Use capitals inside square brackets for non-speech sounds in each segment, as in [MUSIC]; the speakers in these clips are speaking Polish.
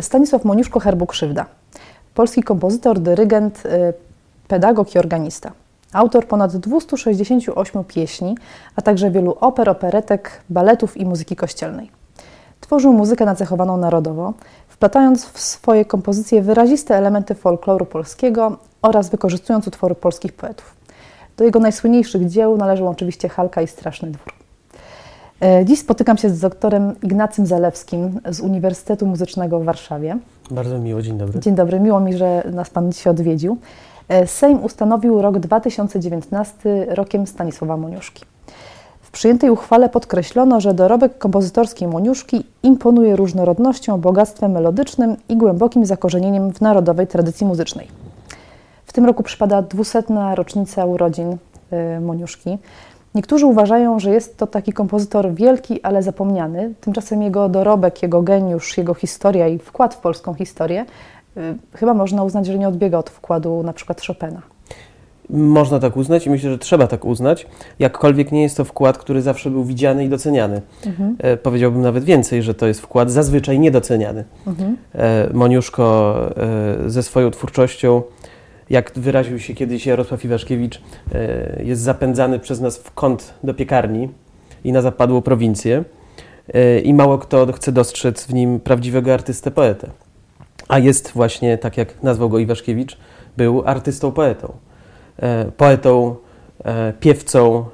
Stanisław Moniuszko Herbuk-Krzywda. Polski kompozytor, dyrygent, y, pedagog i organista. Autor ponad 268 pieśni, a także wielu oper, operetek, baletów i muzyki kościelnej. Tworzył muzykę nacechowaną narodowo, wplatając w swoje kompozycje wyraziste elementy folkloru polskiego oraz wykorzystując utwory polskich poetów. Do jego najsłynniejszych dzieł należą oczywiście Halka i Straszny Dwór. E, dziś spotykam się z doktorem Ignacym Zalewskim z Uniwersytetu Muzycznego w Warszawie. Bardzo miło, dzień dobry. Dzień dobry, miło mi, że nas Pan dzisiaj odwiedził. E, Sejm ustanowił rok 2019 rokiem Stanisława Moniuszki. W przyjętej uchwale podkreślono, że dorobek kompozytorski Moniuszki imponuje różnorodnością, bogactwem melodycznym i głębokim zakorzenieniem w narodowej tradycji muzycznej. W tym roku przypada 200. rocznica urodzin e, Moniuszki. Niektórzy uważają, że jest to taki kompozytor wielki, ale zapomniany. Tymczasem jego dorobek, jego geniusz, jego historia i wkład w polską historię y, chyba można uznać, że nie odbiega od wkładu na przykład Chopina. Można tak uznać i myślę, że trzeba tak uznać, jakkolwiek nie jest to wkład, który zawsze był widziany i doceniany. Mhm. E, powiedziałbym nawet więcej, że to jest wkład zazwyczaj niedoceniany. Mhm. E, Moniuszko e, ze swoją twórczością jak wyraził się kiedyś Jarosław Iwaszkiewicz, e, jest zapędzany przez nas w kąt do piekarni i na zapadłą prowincję e, i mało kto chce dostrzec w nim prawdziwego artystę poetę. A jest właśnie, tak jak nazwał go Iwaszkiewicz, był artystą poetą. E, poetą, piewcą,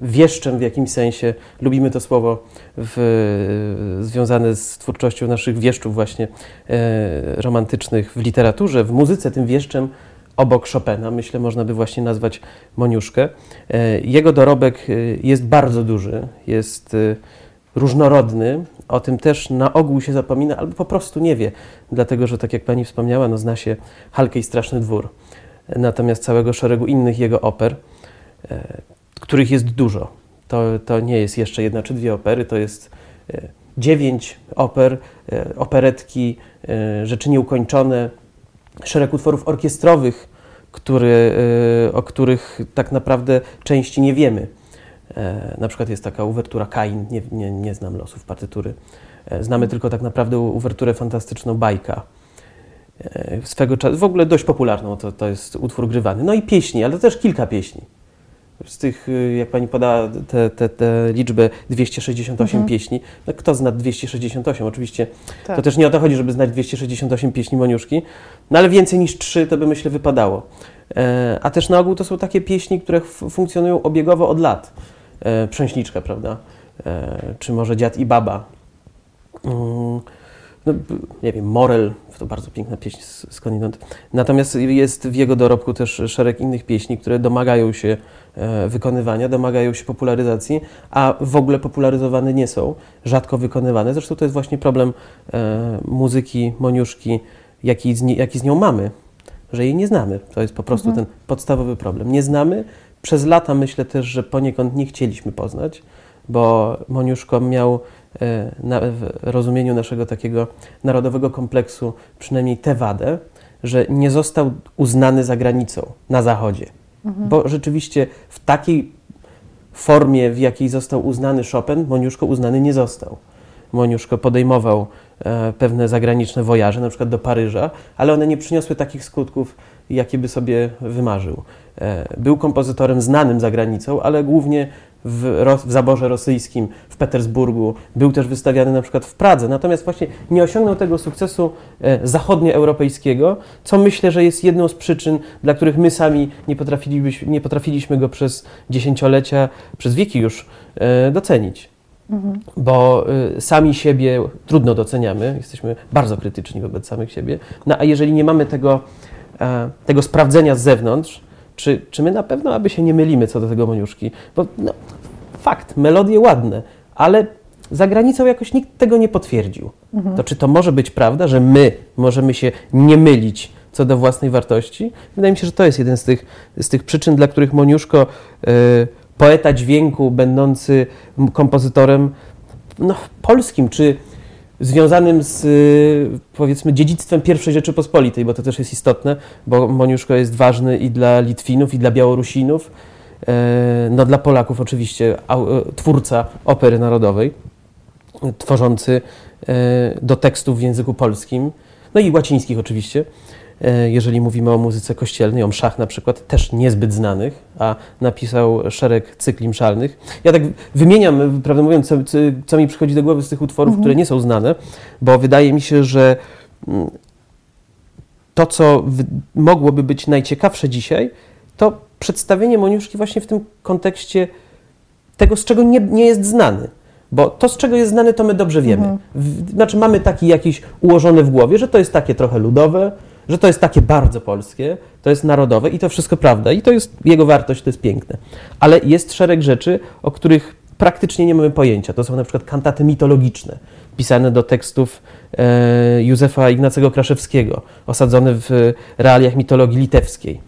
wieszczem w jakimś sensie, lubimy to słowo w, związane z twórczością naszych wieszczów właśnie e, romantycznych w literaturze, w muzyce tym wieszczem obok Chopina, myślę, można by właśnie nazwać Moniuszkę. E, jego dorobek e, jest bardzo duży, jest e, różnorodny, o tym też na ogół się zapomina, albo po prostu nie wie, dlatego że, tak jak pani wspomniała, no, zna się Halkę i Straszny Dwór, natomiast całego szeregu innych jego oper. E, których jest dużo. To, to nie jest jeszcze jedna czy dwie opery, to jest e, dziewięć oper, e, operetki, e, rzeczy nieukończone, szereg utworów orkiestrowych, który, o których tak naprawdę części nie wiemy. Na przykład jest taka uwertura Kain, nie, nie, nie znam losów partytury. Znamy tylko tak naprawdę uwerturę fantastyczną Bajka. Swego czasu, w ogóle dość popularną, to, to jest utwór grywany. No i pieśni, ale też kilka pieśni z tych, y, jak pani podała tę te, te, liczbę 268 mhm. pieśni, no kto zna 268? Oczywiście tak. to też nie o to chodzi, żeby znać 268 pieśni Moniuszki, no ale więcej niż 3 to by myślę wypadało. E, a też na ogół to są takie pieśni, które funkcjonują obiegowo od lat. E, Przęśniczka, prawda? E, czy może Dziad i Baba. Mm, no, nie wiem, Morel, to bardzo piękna pieśń skądinąd. Natomiast jest w jego dorobku też szereg innych pieśni, które domagają się e, wykonywania, domagają się popularyzacji, a w ogóle popularyzowane nie są, rzadko wykonywane. Zresztą to jest właśnie problem e, muzyki, Moniuszki, jaki z, jaki z nią mamy, że jej nie znamy. To jest po prostu mhm. ten podstawowy problem. Nie znamy. Przez lata myślę też, że poniekąd nie chcieliśmy poznać, bo Moniuszko miał w rozumieniu naszego takiego narodowego kompleksu przynajmniej tę wadę, że nie został uznany za granicą na Zachodzie. Mhm. Bo rzeczywiście w takiej formie, w jakiej został uznany Chopin, Moniuszko uznany nie został. Moniuszko podejmował e, pewne zagraniczne wojaże, na przykład do Paryża, ale one nie przyniosły takich skutków, jakie by sobie wymarzył. E, był kompozytorem znanym za granicą, ale głównie w, w, zaborze rosyjskim, w Petersburgu, był też wystawiany na przykład w Pradze, natomiast właśnie nie osiągnął tego sukcesu e, zachodnioeuropejskiego, co myślę, że jest jedną z przyczyn, dla których my sami nie, nie potrafiliśmy go przez dziesięciolecia, przez wieki już e, docenić. Mhm. Bo y, sami siebie trudno doceniamy, jesteśmy bardzo krytyczni wobec samych siebie, no a jeżeli nie mamy tego, e, tego sprawdzenia z zewnątrz, czy, czy my na pewno, aby się nie mylimy co do tego Moniuszki? Bo no, fakt, melodie ładne, ale za granicą jakoś nikt tego nie potwierdził. Mhm. To czy to może być prawda, że my możemy się nie mylić co do własnej wartości? Wydaje mi się, że to jest jeden z tych, z tych przyczyn, dla których Moniuszko, y, poeta dźwięku, będący kompozytorem no, polskim, czy związanym z powiedzmy dziedzictwem pierwszej Rzeczypospolitej, bo to też jest istotne, bo Moniuszko jest ważny i dla Litwinów, i dla Białorusinów, no dla Polaków oczywiście twórca opery narodowej, tworzący do tekstów w języku polskim, no i łacińskich oczywiście. E, jeżeli mówimy o muzyce kościelnej, o mszach na przykład, też niezbyt znanych, a napisał szereg cykli mszalnych. Ja tak wymieniam, prawdę mówiąc, co, co mi przychodzi do głowy z tych utworów, mhm. które nie są znane, bo wydaje mi się, że mm, to, co mogłoby być najciekawsze dzisiaj, to przedstawienie Moniuszki właśnie w tym kontekście tego, z czego nie, nie jest znany. Bo to, z czego jest znany, to my dobrze wiemy. Mhm. Znaczy, mamy taki jakiś ułożony w głowie, że to jest takie trochę ludowe, że to jest takie bardzo polskie, to jest narodowe i to wszystko prawda. I to jest jego wartość, to jest piękne. Ale jest szereg rzeczy, o których praktycznie nie mamy pojęcia. To są na przykład kantaty mitologiczne, pisane do tekstów e, Józefa Ignacego Kraszewskiego, osadzone w realiach mitologii litewskiej.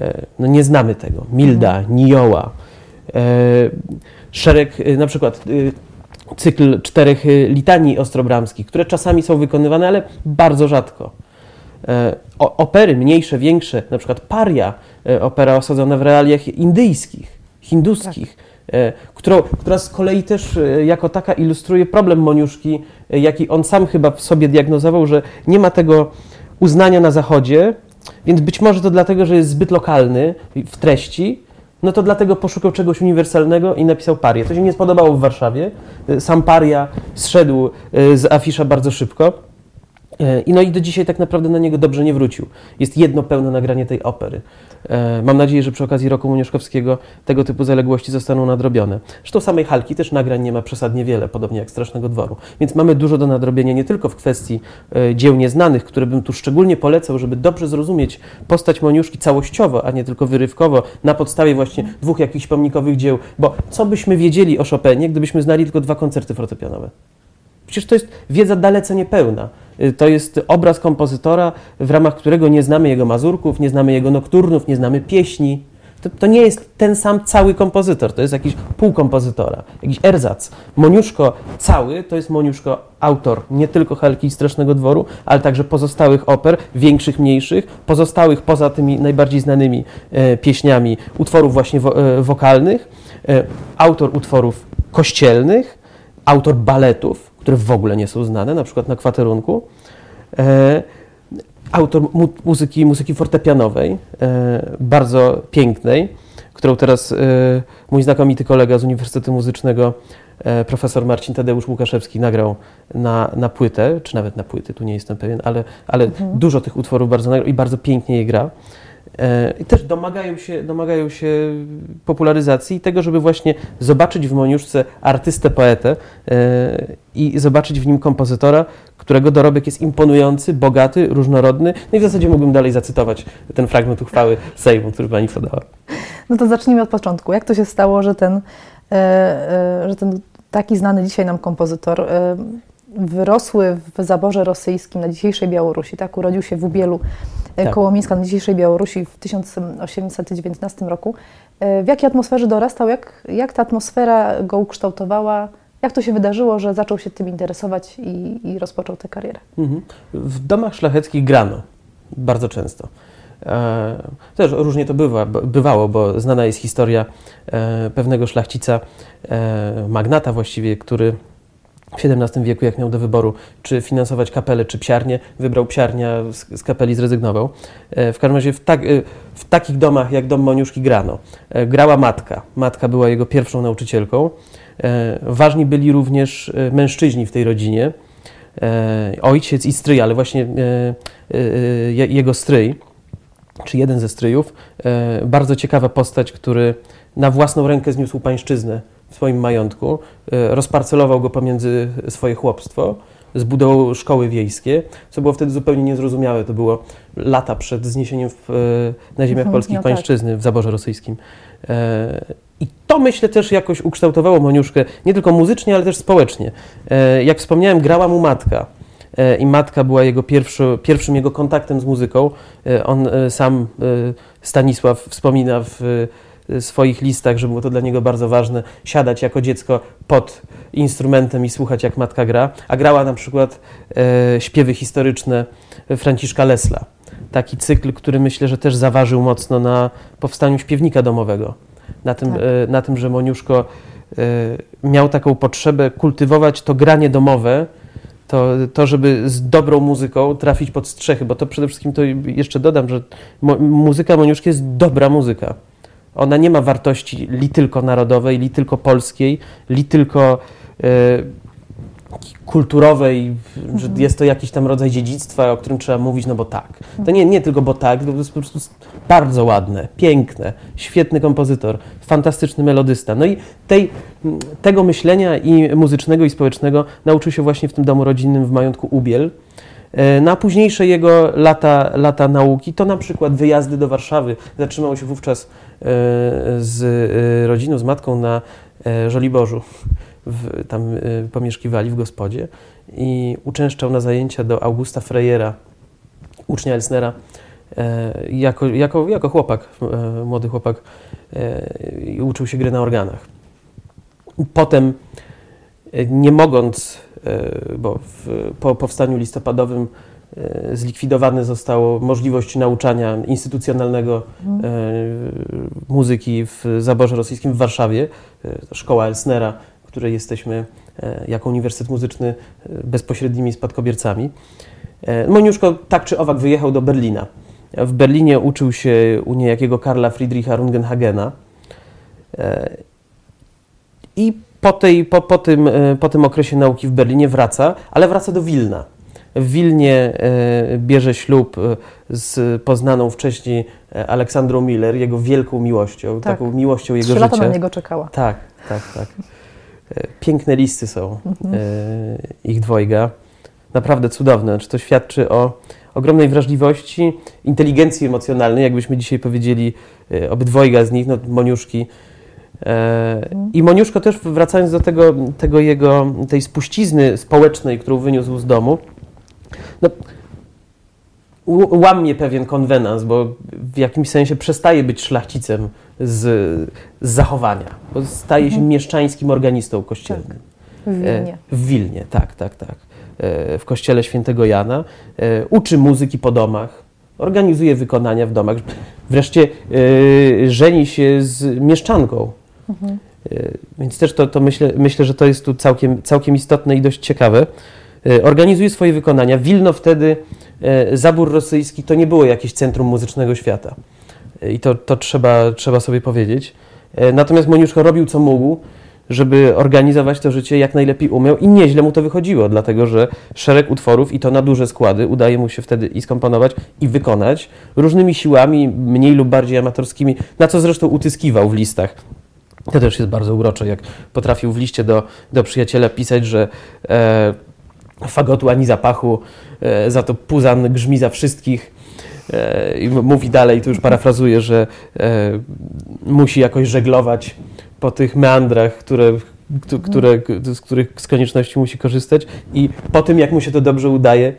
E, no nie znamy tego. Milda. Nioła, e, szereg, e, na przykład e, cykl czterech e, litanii ostrobramskich, które czasami są wykonywane, ale bardzo rzadko. E, opery mniejsze, większe, na przykład Paria, e, opera osadzona w realiach indyjskich, hinduskich, tak. E, którą, która z kolei też jako taka ilustruje problem Moniuszki, jaki on sam chyba w sobie diagnozował, że nie ma tego uznania na Zachodzie, więc być może to dlatego, że jest zbyt lokalny w treści, no to dlatego poszukał czegoś uniwersalnego i napisał parię. To się nie spodobało w Warszawie. Sam paria zszedł z afisza bardzo szybko. E, I no i do dzisiaj tak naprawdę na niego dobrze nie wrócił. Jest jedno pełne nagranie tej opery. E, mam nadzieję, że przy okazji roku Muniuszkowskiego tego typu zaległości zostaną nadrobione. Zresztą samej Halki też nagrań nie ma przesadnie wiele, podobnie jak Strasznego Dworu. Więc mamy dużo do nadrobienia nie tylko w kwestii e, dzieł nieznanych, które bym tu szczególnie polecał, żeby dobrze zrozumieć postać Moniuszki całościowo, a nie tylko wyrywkowo, na podstawie właśnie dwóch jakichś pomnikowych dzieł. Bo co byśmy wiedzieli o Chopinie, gdybyśmy znali tylko dwa koncerty fortepianowe? Przecież to jest wiedza dalece niepełna. Y, to jest obraz kompozytora, w ramach którego nie znamy jego mazurków, nie znamy jego nokturnów, nie znamy pieśni. To, to, nie jest ten sam cały kompozytor, to jest jakiś pół kompozytora, jakiś erzac. Moniuszko cały to jest Moniuszko autor nie tylko Helki i Strasznego Dworu, ale także pozostałych oper, większych, mniejszych, pozostałych poza tymi najbardziej znanymi e, pieśniami, utworów właśnie wo, e, wokalnych, e, autor utworów kościelnych, autor baletów, które w ogóle nie są znane, na przykład na kwaterunku. E, autor mu muzyki, muzyki fortepianowej, e, bardzo pięknej, którą teraz e, mój znakomity kolega z Uniwersytetu Muzycznego, e, profesor Marcin Tadeusz Łukaszewski, nagrał na, na płytę, czy nawet na płyty, tu nie jestem pewien, ale, ale mhm. dużo tych utworów bardzo nagrał i bardzo pięknie je gra. E, I też domagają się, domagają się popularyzacji tego, żeby właśnie zobaczyć w Moniuszce artystę, poetę e, i zobaczyć w nim kompozytora, którego dorobek jest imponujący, bogaty, różnorodny. No i w zasadzie mógłbym dalej zacytować ten fragment uchwały Sejmu, który Pani podała. No to zacznijmy od początku. Jak to się stało, że ten, e, że ten taki znany dzisiaj nam kompozytor wyrosły w zaborze rosyjskim na dzisiejszej Białorusi, tak? Urodził się w Ubielu e, tak. koło Mińska na dzisiejszej Białorusi w 1819 roku. E, w jakiej atmosferze dorastał? Jak, jak ta atmosfera go ukształtowała? Jak to się wydarzyło, że zaczął się tym interesować i, i rozpoczął tę karierę? Mhm. W domach szlacheckich grano bardzo często. E, też różnie to bywa, bywało, bo znana jest historia e, pewnego szlachcica, e, magnata właściwie, który w XVII wieku, jak miał do wyboru, czy finansować kapelę, czy psiarnię, wybrał psiarnia, z, z kapeli zrezygnował. E, w każdym razie w, tak, e, w, takich domach jak dom Moniuszki grano. E, grała matka. Matka była jego pierwszą nauczycielką. Ważni byli również mężczyźni w tej rodzinie. Ojciec i stryj, ale właśnie jego stryj, czy jeden ze stryjów, bardzo ciekawa postać, który na własną rękę zniósł pańszczyznę w swoim majątku, e, rozparcelował go pomiędzy swoje chłopstwo, zbudował szkoły wiejskie, co było wtedy zupełnie niezrozumiałe. To było lata przed zniesieniem w, e, na ziemiach mhm, polskich no tak. pańszczyzny w zaborze rosyjskim. E, I to myślę też jakoś ukształtowało Moniuszkę nie tylko muzycznie, ale też społecznie. Jak wspomniałem, grała mu matka. I matka była jego pierwszy, pierwszym jego kontaktem z muzyką. On sam, Stanisław, wspomina w swoich listach, że było to dla niego bardzo ważne, siadać jako dziecko pod instrumentem i słuchać, jak matka gra, a grała na przykład e, śpiewy historyczne Franciszka Lesla. Taki cykl, który myślę, że też zaważył mocno na powstaniu śpiewnika domowego. Na tym, tak. e, na tym że Moniuszko e, miał taką potrzebę kultywować to granie domowe, to, to, żeby z dobrą muzyką trafić pod strzechy, bo to przede wszystkim to jeszcze dodam, że mo muzyka Moniuszki jest dobra muzyka. Ona nie ma wartości li tylko narodowej, li tylko polskiej, li tylko e, kulturowej, że mhm. jest to jakiś tam rodzaj dziedzictwa, o którym trzeba mówić, no bo tak. To nie, nie tylko bo tak, to jest po prostu bardzo ładne, piękne, świetny kompozytor, fantastyczny melodysta. No i tej, tego myślenia i muzycznego, i społecznego nauczył się właśnie w tym domu rodzinnym w majątku Ubiel. E, na późniejsze jego lata, lata nauki to na przykład wyjazdy do Warszawy. Zatrzymał się wówczas e, z e, rodziną, z matką na Żoliborzu w, tam pomieszkiwali w gospodzie i uczęszczał na zajęcia do Augusta Frejera, ucznia Elsnera, jako, jako, jako chłopak, młody chłopak i uczył się gry na organach. Potem, nie mogąc, e, bo w, po powstaniu listopadowym e, zlikwidowane zostało możliwość nauczania instytucjonalnego mhm. muzyki w zaborze rosyjskim w Warszawie, szkoła Elsnera której jesteśmy e, jako Uniwersytet Muzyczny e, bezpośrednimi spadkobiercami. E, Moniuszko tak czy owak wyjechał do Berlina. W Berlinie uczył się u niejakiego Karla Friedricha Rungenhagena i po, tej, po, po, tym, po tym okresie nauki w Berlinie wraca, ale wraca do Wilna. W Wilnie bierze ślub z poznaną wcześniej Aleksandrą Miller, jego wielką miłością, tak. taką miłością jego Trzy życia. lata na niego czekała. Tak, tak, tak. Piękne listy są mhm. ich dwojga. Naprawdę cudowne. Czy to świadczy o ogromnej wrażliwości, inteligencji emocjonalnej, jakbyśmy dzisiaj powiedzieli, e, obydwojga z nich, no Moniuszki. E, I Moniuszko też wracając do tego, tego jego, tej spuścizny społecznej, którą wyniósł z domu, no, łamie pewien konwenans, bo w jakimś sensie przestaje być szlachcicem z, z zachowania, bo staje się mhm. mieszczańskim organistą kościelnym. Tak. W Wilnie. E, w Wilnie, tak, tak, tak. E, w kościele świętego Jana. Uczy muzyki po domach, organizuje wykonania w domach. Wreszcie żeni się z mieszczanką. Mhm. Więc też to, to myślę, myślę, że to jest tu całkiem, całkiem istotne i dość ciekawe. Organizuje swoje wykonania. Wilno wtedy E, zabór rosyjski to nie było jakieś centrum muzycznego świata. E, I to, to trzeba, trzeba sobie powiedzieć. E, natomiast Moniuszko robił co mógł, żeby organizować to życie jak najlepiej umiał i nieźle mu to wychodziło, dlatego że szereg utworów i to na duże składy udaje mu się wtedy i skomponować i wykonać różnymi siłami, mniej lub bardziej amatorskimi, na co zresztą utyskiwał w listach. To też jest bardzo urocze, jak potrafił w liście do, do przyjaciela pisać, że e, fagotu ani zapachu, e, za to Puzan grzmi za wszystkich. E, I mówi dalej, tu już parafrazuję, że e, musi jakoś żeglować po tych meandrach, które, które, z których z konieczności musi korzystać i po tym, jak mu się to dobrze udaje,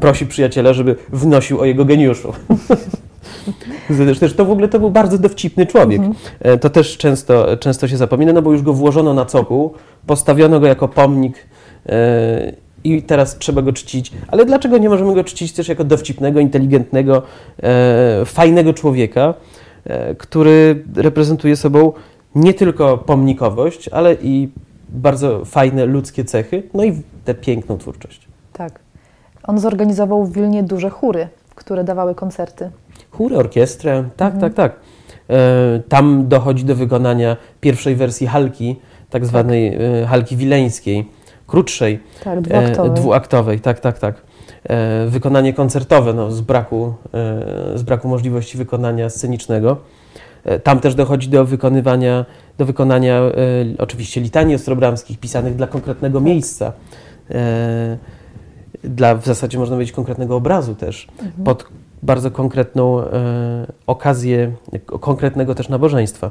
prosi przyjaciela, żeby wnosił o jego geniuszu. [LAUGHS] Zresztą w ogóle to był bardzo dowcipny człowiek. Mhm. To też często, często się zapomina, no bo już go włożono na cokół, postawiono go jako pomnik i teraz trzeba go czcić. Ale dlaczego nie możemy go czcić też jako dowcipnego, inteligentnego, e, fajnego człowieka, e, który reprezentuje sobą nie tylko pomnikowość, ale i bardzo fajne ludzkie cechy, no i tę piękną twórczość. Tak. On zorganizował w Wilnie duże chóry, które dawały koncerty. Chóry, orkiestrę, tak, mhm. tak, tak. E, tam dochodzi do wykonania pierwszej wersji halki, tak zwanej tak. Halki wileńskiej krótszej, tak, dwuaktowej. E, dwuaktowej tak, tak, tak. E, wykonanie koncertowe no, z, braku, z braku możliwości wykonania scenicznego. Tam też dochodzi do wykonywania, do wykonania oczywiście litanii ostrobramskich pisanych dla konkretnego tak. miejsca, dla w zasadzie można powiedzieć konkretnego obrazu też, mhm. pod bardzo konkretną e, okazję konkretnego też nabożeństwa,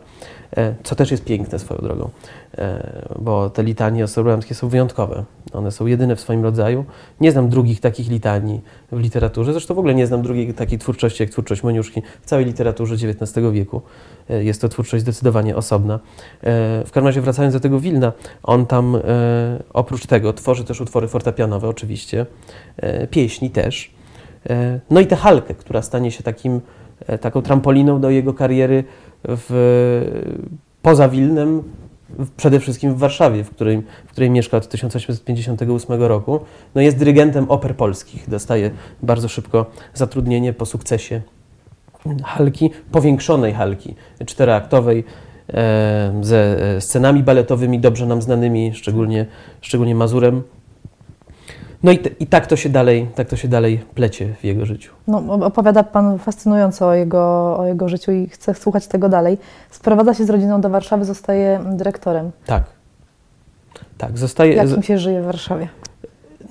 e, co też jest piękne swoją drogą, e, bo te litanie osoramskie są wyjątkowe. One są jedyne w swoim rodzaju. Nie znam drugich takich litanii w literaturze, zresztą w ogóle nie znam drugiej takiej twórczości jak twórczość Moniuszki w całej literaturze XIX wieku. E, jest to twórczość zdecydowanie osobna. E, w każdym razie wracając do tego Wilna, on tam e, oprócz tego tworzy też utwory fortepianowe oczywiście, pieśni też, no i tę halkę, która stanie się takim, e, taką trampoliną do jego kariery w, poza Wilnem, przede wszystkim w Warszawie, w której, w której mieszka od 1858 roku. No jest dyrygentem oper polskich. Dostaje bardzo szybko zatrudnienie po sukcesie halki, powiększonej halki czteroaktowej, e, ze scenami baletowymi dobrze nam znanymi, szczególnie, szczególnie Mazurem. No i, te, i tak, to się dalej, tak to się dalej plecie w jego życiu. No, opowiada Pan fascynująco o jego, o jego życiu i chcę słuchać tego dalej. Sprowadza się z rodziną do Warszawy, zostaje dyrektorem. Tak. Tak, zostaje. Jak im się żyje w Warszawie?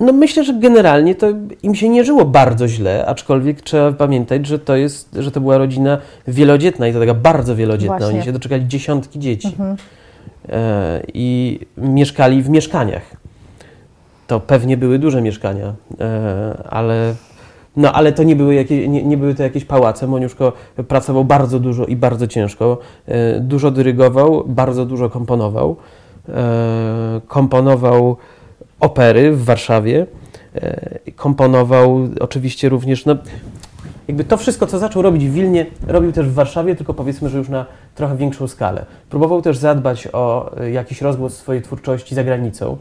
No myślę, że generalnie to im się nie żyło bardzo źle, aczkolwiek trzeba pamiętać, że to, jest, że to była rodzina wielodzietna i to taka bardzo wielodzietna. Właśnie. Oni się doczekali dziesiątki dzieci. Mhm. E, I mieszkali w mieszkaniach to pewnie były duże mieszkania, e, ale, no, ale to nie były, jakieś, nie, nie były to jakieś pałace. Moniuszko pracował bardzo dużo i bardzo ciężko. E, dużo dyrygował, bardzo dużo komponował. E, komponował opery w Warszawie. Komponował oczywiście również, no, jakby to wszystko, co zaczął robić w Wilnie, robił też w Warszawie, tylko powiedzmy, że już na trochę większą skalę. Próbował też zadbać o jakiś rozgłos swojej twórczości za granicą.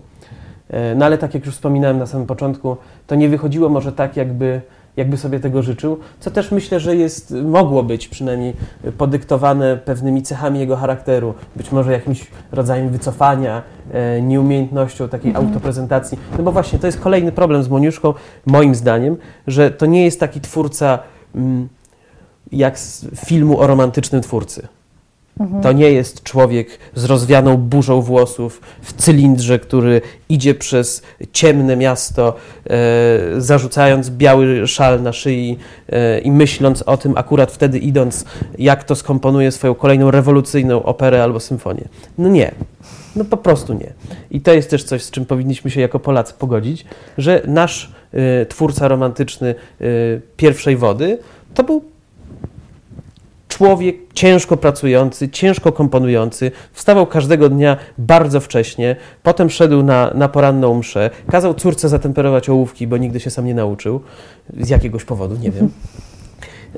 E, no ale tak jak już wspominałem na samym początku, to nie wychodziło może tak, jakby, jakby sobie tego życzył, co też myślę, że jest, mogło być przynajmniej podyktowane pewnymi cechami jego charakteru, być może jakimś rodzajem wycofania, e, nieumiejętnością takiej mhm. autoprezentacji. No bo właśnie to jest kolejny problem z Moniuszką, moim zdaniem, że to nie jest taki twórca mm, jak z filmu o romantycznym twórcy. To nie jest człowiek z rozwianą burzą włosów w cylindrze, który idzie przez ciemne miasto, e, zarzucając biały szal na szyi e, i myśląc o tym, akurat wtedy idąc, jak to skomponuje swoją kolejną rewolucyjną operę albo symfonię. No nie. No po prostu nie. I to jest też coś, z czym powinniśmy się jako Polacy pogodzić, że nasz y, twórca romantyczny y, pierwszej wody to był człowiek ciężko pracujący, ciężko komponujący, wstawał każdego dnia bardzo wcześnie, potem szedł na, na poranną mszę, kazał córce zatemperować ołówki, bo nigdy się sam nie nauczył, z jakiegoś powodu, nie wiem.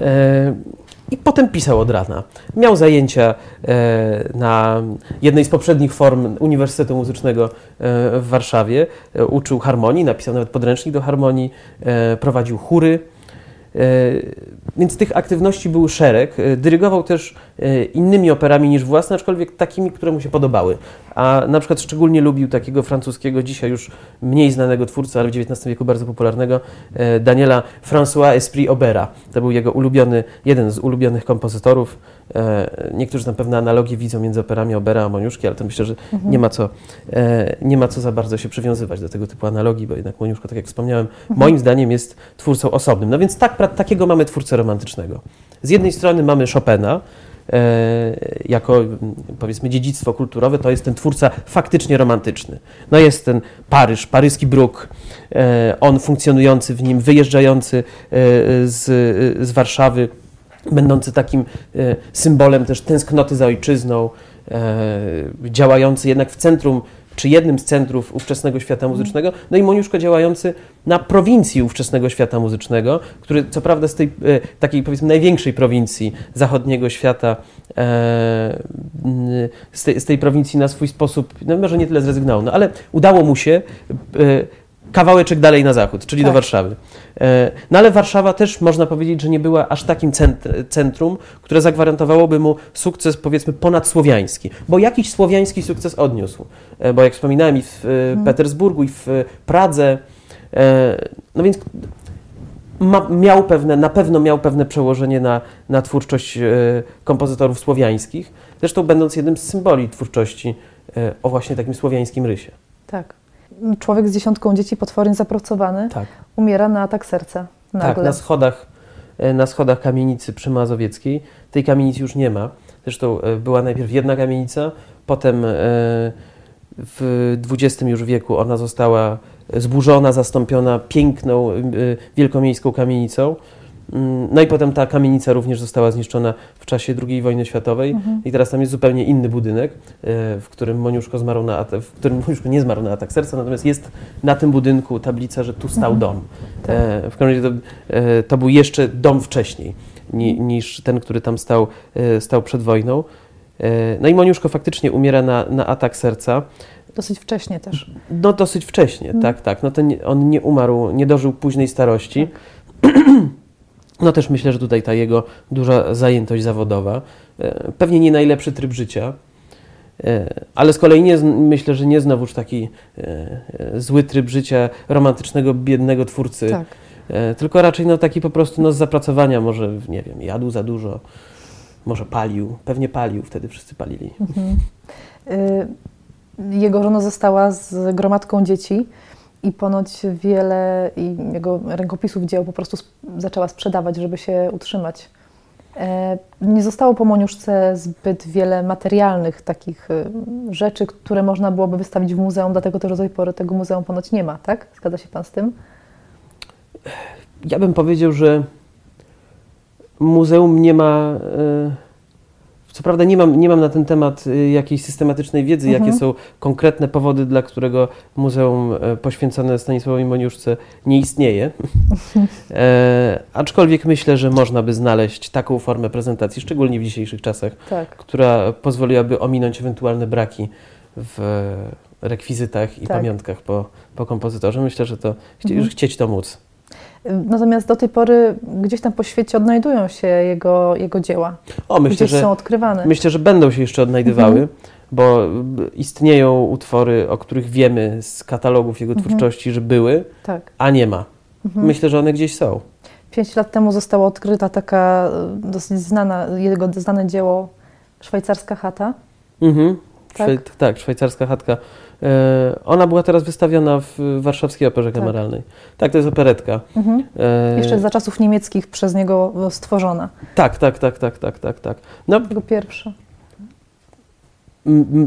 E, I potem pisał od rana. Miał zajęcia e, na jednej z poprzednich form Uniwersytetu Muzycznego e, w Warszawie. E, uczył harmonii, napisał nawet podręcznik do harmonii, e, prowadził chóry. E, więc tych aktywności był szereg. E, dyrygował też innymi operami niż własne, aczkolwiek takimi, które mu się podobały. A na przykład szczególnie lubił takiego francuskiego, dzisiaj już mniej znanego twórcę, ale w XIX wieku bardzo popularnego, Daniela François Esprit Aubera. To był jego ulubiony, jeden z ulubionych kompozytorów. Niektórzy na pewno analogię widzą między operami Aubera a Moniuszki, ale to myślę, że mhm. nie, ma co, nie ma co za bardzo się przywiązywać do tego typu analogii, bo jednak Moniuszko, tak jak wspomniałem, mhm. moim zdaniem jest twórcą osobnym. No więc tak takiego mamy twórcę romantycznego. Z jednej strony mamy Chopina, e, jako powiedzmy dziedzictwo kulturowe, to jest ten twórca faktycznie romantyczny. No jest ten Paryż, paryski bruk, e, on funkcjonujący w nim, wyjeżdżający e, z, z Warszawy, będący takim e, symbolem też tęsknoty za ojczyzną, e, działający jednak w centrum czy jednym z centrów ówczesnego świata muzycznego, no i Moniuszko działający na prowincji ówczesnego świata muzycznego, który co prawda z tej e, takiej powiedzmy największej prowincji zachodniego świata, e, z, tej, z tej prowincji na swój sposób, no może nie tyle zrezygnował, no ale udało mu się e, kawałeczek dalej na zachód, czyli tak. do Warszawy. E, no ale Warszawa też można powiedzieć, że nie była aż takim centrum, które zagwarantowałoby mu sukces powiedzmy ponadsłowiański, bo jakiś słowiański sukces odniósł. E, bo jak wspominałem i w hmm. Petersburgu i w Pradze, no więc ma, miał pewne, na pewno miał pewne przełożenie na, na twórczość kompozytorów słowiańskich, zresztą będąc jednym z symboli twórczości o właśnie takim słowiańskim rysie. Tak człowiek z dziesiątką dzieci, potwornie zapracowany, tak. Umiera na atak serca. Nagle. Tak, na schodach, e, na schodach kamienicy przy Mazowieckiej. Tej kamienicy już nie ma. Zresztą e, była najpierw jedna kamienica, potem e, w XX już wieku ona została zburzona, zastąpiona piękną, wielkomiejską kamienicą. Mm, no i potem ta kamienica również została zniszczona w czasie II wojny światowej mhm. i teraz tam jest zupełnie inny budynek, e, w którym Moniuszko zmarł na atak, w którym Moniuszko nie zmarł na atak serca, natomiast jest na tym budynku tablica, że tu stał mhm. dom. Tak. E, w każdym razie to, e, to, był jeszcze dom wcześniej niż ten, który tam stał, stał przed wojną. No i Moniuszko faktycznie umiera na, na atak serca. Dosyć wcześnie też. No dosyć wcześnie, mhm. tak, tak. No to nie, on nie umarł, nie dożył późnej starości. Tak. [CLEARS THROAT] No też myślę, że tutaj ta jego duża zajętość zawodowa, e, pewnie nie najlepszy tryb życia, e, ale z kolei nie, myślę, że nie znowuż taki e, zły tryb życia romantycznego, biednego twórcy, tak. tylko raczej no, taki po prostu no, z zapracowania, może, nie wiem, jadł za dużo, może palił, pewnie palił, wtedy wszyscy palili. Mhm. Jego żona została z gromadką dzieci i ponoć wiele jego rękopisów dzieł po prostu zaczęła sprzedawać, żeby się utrzymać. E, nie zostało po Moniuszce zbyt wiele materialnych takich e, rzeczy, które można byłoby wystawić w muzeum, dlatego też do tej pory tego muzeum ponoć nie ma, tak? Zgadza się Pan z tym? Ja bym powiedział, że muzeum nie ma e, co prawda nie mam, nie mam na ten temat y, jakiejś systematycznej wiedzy, mhm. jakie są konkretne powody, dla którego muzeum e, poświęcone Stanisławowi Moniuszce nie istnieje. [LAUGHS] e, aczkolwiek myślę, że można by znaleźć taką formę prezentacji, szczególnie w dzisiejszych czasach, tak. która pozwoliłaby ominąć ewentualne braki w rekwizytach i tak. pamiątkach po, po kompozytorze. Myślę, że to mhm. już chcieć to móc. Natomiast do tej pory gdzieś tam po świecie odnajdują się jego, jego dzieła. O, myślę, gdzieś że, są odkrywane. Myślę, że będą się jeszcze odnajdywały, mhm. bo istnieją utwory, o których wiemy z katalogów jego mhm. twórczości, że były, tak. a nie ma. Mhm. Myślę, że one gdzieś są. Pięć lat temu została odkryta taka e, dosyć znana, jego znane dzieło Szwajcarska chata. Mhm. Tak? Szwaj, tak, szwajcarska chatka. E, ona była teraz wystawiona w Warszawskiej Operze tak. Kameralnej. Tak, to jest operetka. Mhm. E... Jeszcze za czasów niemieckich przez niego stworzona. Tak, tak, tak, tak, tak, tak. tak. No, Jego pierwsza.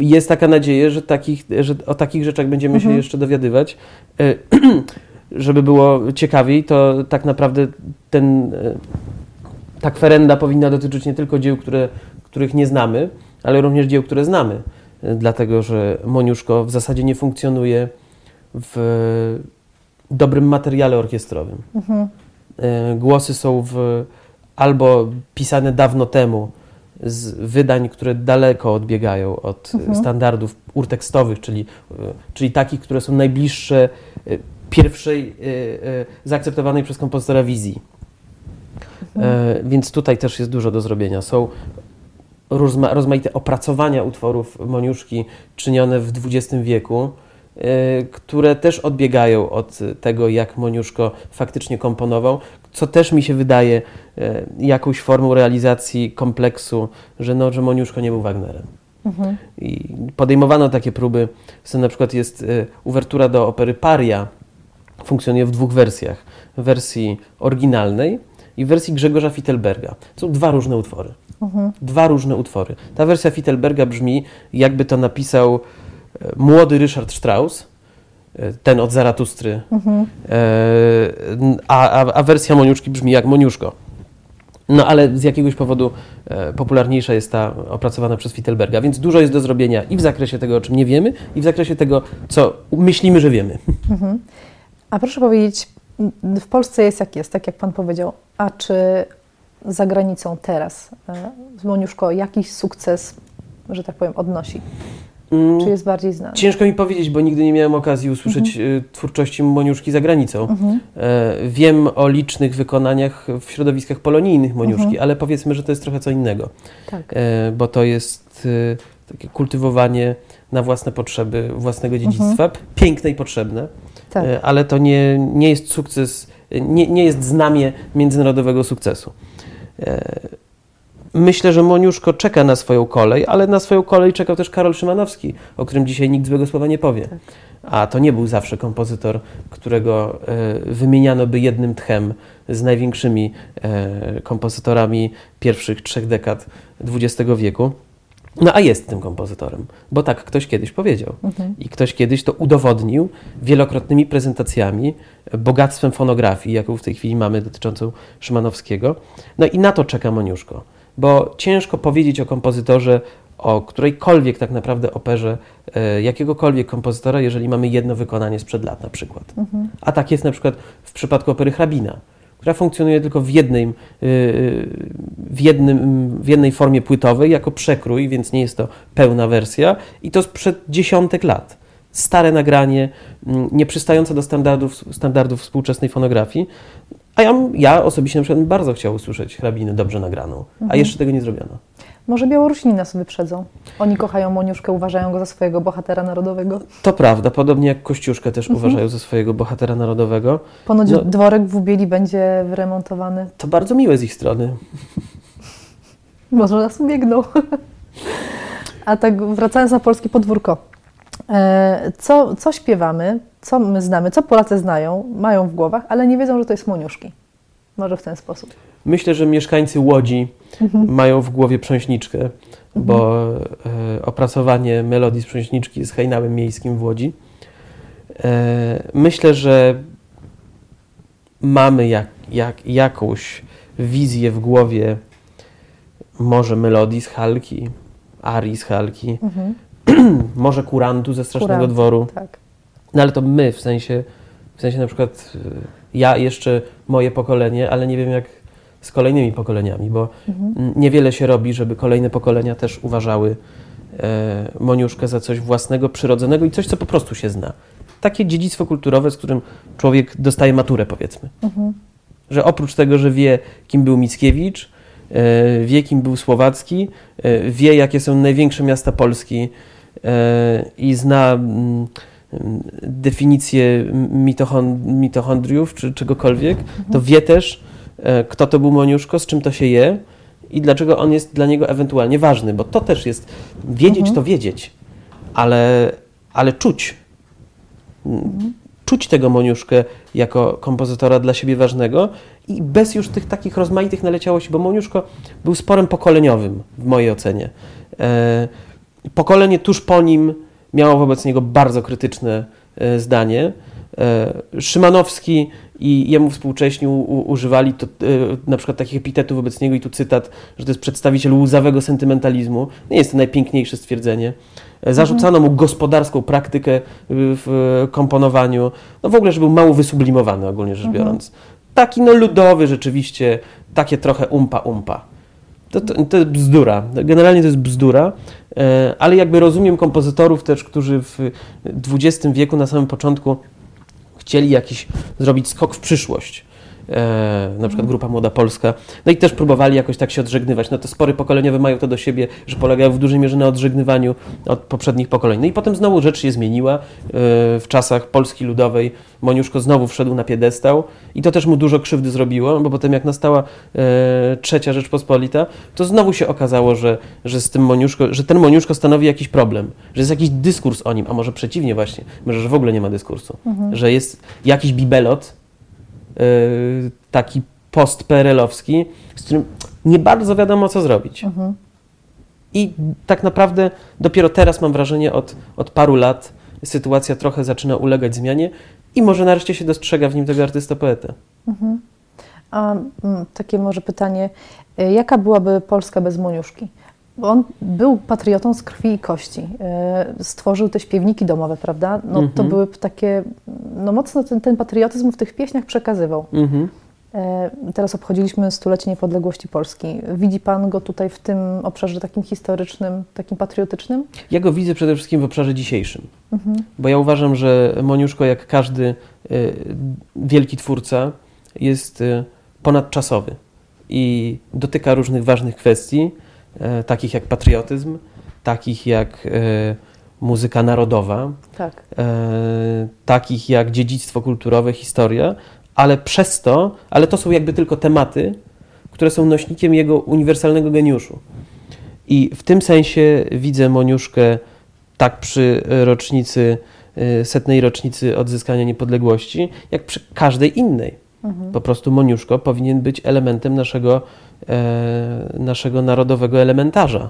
Jest taka nadzieja, że, takich, że o takich rzeczach będziemy mhm. się jeszcze dowiadywać. E, [CLEARS THROAT] żeby było ciekawiej, to tak naprawdę ten, e, ta kwerenda powinna dotyczyć nie tylko dzieł, które, których nie znamy, ale również dzieł, które znamy dlatego że Moniuszko w zasadzie nie funkcjonuje w dobrym materiale orkiestrowym. Mhm. E, głosy są w, albo pisane dawno temu z wydań, które daleko odbiegają od mhm. standardów urtekstowych, czyli, czyli takich, które są najbliższe pierwszej zaakceptowanej przez kompozytora wizji. Mhm. Więc tutaj też jest dużo do zrobienia. Są rozma, rozmaite opracowania utworów Moniuszki czynione w XX wieku, y, które też odbiegają od tego, jak Moniuszko faktycznie komponował, co też mi się wydaje y, jakąś formą realizacji kompleksu, że, no, że Moniuszko nie był Wagnerem. Mhm. I podejmowano takie próby. So, na przykład jest y, uwertura do opery Paria, funkcjonuje w dwóch wersjach. W wersji oryginalnej i w wersji Grzegorza Fittelberga. Są dwa różne utwory. Mhm. Dwa różne utwory. Ta wersja Fittelberga brzmi, jakby to napisał e, młody Richard Strauss, e, ten od Zaratustry, mhm. E, a, a, a, wersja Moniuszki brzmi jak Moniuszko. No ale z jakiegoś powodu popularniejsza jest ta opracowana przez Fittelberga, więc dużo jest do zrobienia i w zakresie tego, o czym nie wiemy, i w zakresie tego, co myślimy, że wiemy. Mhm. A proszę powiedzieć, w Polsce jest jak jest, tak jak Pan powiedział. A czy za granicą teraz e, Moniuszko jakiś sukces, że tak powiem, odnosi? Mm. Czy jest bardziej znany? Ciężko mi powiedzieć, bo nigdy nie miałem okazji usłyszeć mhm. E, twórczości Moniuszki za granicą. Mhm. E, wiem o licznych wykonaniach w środowiskach polonijnych Moniuszki, mhm. ale powiedzmy, że to jest trochę co innego. Tak. Bo to jest takie kultywowanie na własne potrzeby własnego dziedzictwa, mhm. piękne i potrzebne, tak. ale to nie, nie jest sukces, nie, nie jest znamie międzynarodowego sukcesu. E, myślę, że Moniuszko czeka na swoją kolej, ale na swoją kolej czekał też Karol Szymanowski, o którym dzisiaj nikt złego słowa nie powie. Tak. a to nie był zawsze kompozytor, którego e, wymieniano by jednym tchem z największymi e, kompozytorami pierwszych trzech dekad XX wieku. No a jest tym kompozytorem, bo tak ktoś kiedyś powiedział. Mhm. I ktoś kiedyś to udowodnił wielokrotnymi prezentacjami, bogactwem fonografii, jaką w tej chwili mamy dotyczącą Szymanowskiego. No i na to czeka Moniuszko, bo ciężko powiedzieć o kompozytorze, o którejkolwiek tak naprawdę operze e, jakiegokolwiek kompozytora, jeżeli mamy jedno wykonanie sprzed lat na przykład. Mhm. A tak jest na przykład w przypadku opery Hrabina która funkcjonuje tylko w, jednej, y, w, jednym, w jednej formie płytowej, jako przekrój, więc nie jest to pełna wersja i to sprzed dziesiątek lat. Stare nagranie, mm, nieprzystające do standardów, standardów współczesnej fonografii. A ja, ja osobiście na przykład bardzo chciał usłyszeć hrabinę dobrze nagraną, mhm. a jeszcze tego nie zrobiono. Może Białorusini nas wyprzedzą. Oni kochają Moniuszkę, uważają go za swojego bohatera narodowego. To prawda, podobnie jak Kościuszkę też mhm. uważają za swojego bohatera narodowego. Ponoć no, dworek w Ubieli będzie wyremontowany. To bardzo miłe z ich strony. Może nas ubiegną. A tak wracając na polskie podwórko. E, co, co śpiewamy, co my znamy, co Polacy znają, mają w głowach, ale nie wiedzą, że to jest Moniuszki. Może w ten sposób. Myślę, że mieszkańcy Łodzi mhm. mają w głowie prząśniczkę, mhm. bo e, opracowanie melodii z prząśniczki jest hejnałem miejskim w Łodzi. E, myślę, że mamy jak, jak, jakąś wizję w głowie może melodii z Halki, arii z Halki, mhm. [CLEARS THROAT] może kurantu ze Strasznego Dworu. Tak. No ale to my, w sensie, w sensie na przykład e, ja jeszcze moje pokolenie, ale nie wiem jak z kolejnymi pokoleniami, bo mhm. niewiele się robi, żeby kolejne pokolenia też uważały e, Moniuszkę za coś własnego, przyrodzonego i coś, co po prostu się zna. Takie dziedzictwo kulturowe, z którym człowiek dostaje maturę, powiedzmy. Mhm. Że oprócz tego, że wie, kim był Mickiewicz, e, wie, kim był Słowacki, e, wie, jakie są największe miasta Polski e, i zna mm, definicję mitochondriów czy czegokolwiek, mhm. to wie też, E, kto to był Moniuszko, z czym to się je i dlaczego on jest dla niego ewentualnie ważny, bo to też jest, wiedzieć mhm. to wiedzieć, ale, ale czuć. Mhm. Czuć tego Moniuszkę jako kompozytora dla siebie ważnego i bez już tych takich rozmaitych naleciałości, bo Moniuszko był sporem pokoleniowym w mojej ocenie. E, pokolenie tuż po nim miało wobec niego bardzo krytyczne e, zdanie. Szymanowski i jemu współcześni u, używali to, y, na przykład takich epitetów wobec niego i tu cytat, że to jest przedstawiciel łzawego sentymentalizmu. Nie jest to najpiękniejsze stwierdzenie. E, zarzucano mu gospodarską praktykę w komponowaniu. No w ogóle, że był mało wysublimowany ogólnie rzecz mhm. biorąc. Taki no ludowy rzeczywiście, takie trochę umpa-umpa. To, to, to, jest bzdura. Generalnie to jest bzdura, e, ale jakby rozumiem kompozytorów też, którzy w XX wieku na samym początku chcieli jakiś zrobić skok w przyszłość. E, na przykład grupa Młoda Polska. No i też próbowali jakoś tak się odżegnywać. No to spory pokoleniowe mają to do siebie, że polegają w dużej mierze na odżegnywaniu od poprzednich pokoleń. No i potem znowu rzecz się zmieniła. E, w czasach Polski Ludowej Moniuszko znowu wszedł na piedestał i to też mu dużo krzywdy zrobiło, bo potem jak nastała e, trzecia Rzeczpospolita, to znowu się okazało, że, że z tym Moniuszko, że ten Moniuszko stanowi jakiś problem, że jest jakiś dyskurs o nim, a może przeciwnie właśnie, może, że w ogóle nie ma dyskursu, mhm. że jest jakiś bibelot, taki post-PRL-owski, z którym nie bardzo wiadomo, co zrobić. Mhm. I tak naprawdę dopiero teraz mam wrażenie, od, od paru lat sytuacja trochę zaczyna ulegać zmianie i może nareszcie się dostrzega w nim tego artysta-poetę. Mhm. A mm, takie może pytanie, y, jaka byłaby Polska bez Moniuszki? Bo on był patriotą z krwi i kości. Y, stworzył te śpiewniki domowe, prawda? No, To mhm. były takie, no mocno ten, ten patriotyzm w tych pieśniach przekazywał. Mhm. Y, teraz obchodziliśmy stulecie niepodległości Polski. Widzi Pan go tutaj w tym obszarze takim historycznym, takim patriotycznym? Ja go widzę przede wszystkim w obszarze dzisiejszym. Mhm. Bo ja uważam, że Moniuszko, jak każdy y, wielki twórca, jest ponadczasowy i dotyka różnych ważnych kwestii E, takich jak patriotyzm, takich jak e, muzyka narodowa, tak. E, takich jak dziedzictwo kulturowe, historia, ale przez to, ale to są jakby tylko tematy, które są nośnikiem jego uniwersalnego geniuszu. I w tym sensie widzę Moniuszkę tak przy rocznicy setnej rocznicy odzyskania niepodległości, jak przy każdej innej. Mhm. Po prostu Moniuszko powinien być elementem naszego, e, naszego narodowego elementarza.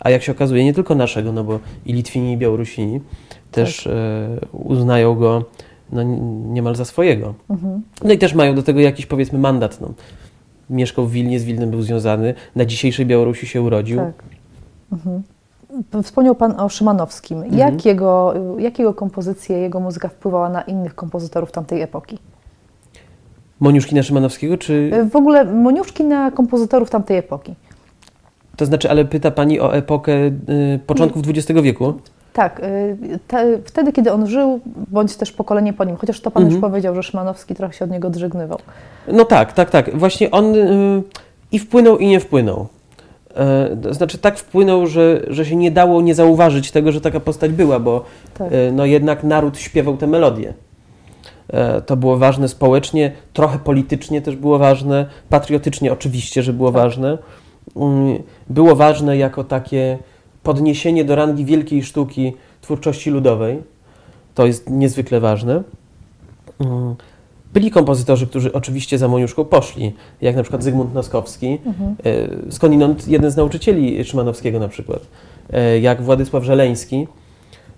A jak się okazuje, nie tylko naszego, no bo i Litwini, i Białorusini też tak. e, uznają go no, niemal za swojego. Mhm. No i też mają do tego jakiś, powiedzmy, mandat. No. Mieszkał w Wilnie, z Wilnem był związany, na dzisiejszej Białorusi się urodził. Tak. Mhm. Wspomniał Pan o Szymanowskim. Mhm. Jak, jego, jak jego kompozycje, jego muzyka wpływała na innych kompozytorów tamtej epoki? Moniuszki na Szymanowskiego, czy... W ogóle Moniuszki na kompozytorów tamtej epoki. To znaczy, ale pyta Pani o epokę y, początków XX wieku? Tak, y, te, wtedy, kiedy on żył, bądź też pokolenie po nim, chociaż to Pan mhm. już powiedział, że Szymanowski trochę się od niego odżegnywał. No tak, tak, tak. Właśnie on y, i wpłynął, i nie wpłynął. To znaczy tak wpłynął, że, że się nie dało nie zauważyć tego, że taka postać była, bo tak. no jednak naród śpiewał te melodie. To było ważne społecznie, trochę politycznie też było ważne, patriotycznie oczywiście, że było tak. ważne. Mm, było ważne jako takie podniesienie do rangi wielkiej sztuki twórczości ludowej. To jest niezwykle ważne. Mm, byli kompozytorzy, którzy oczywiście za Moniuszką poszli, jak na przykład Zygmunt Noskowski, mhm. E, skądinąd jeden z nauczycieli Szymanowskiego na przykład, e, jak Władysław Żeleński,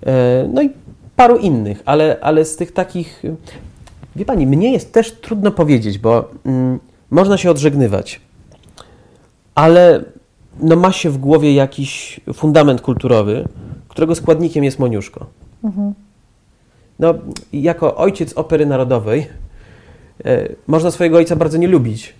e, no i paru innych, ale, ale z tych takich, wie Pani, mnie jest też trudno powiedzieć, bo mm, można się odżegnywać ale no ma się w głowie jakiś fundament kulturowy, którego składnikiem jest Moniuszko. Mhm. No, jako ojciec opery narodowej e, można swojego ojca bardzo nie lubić,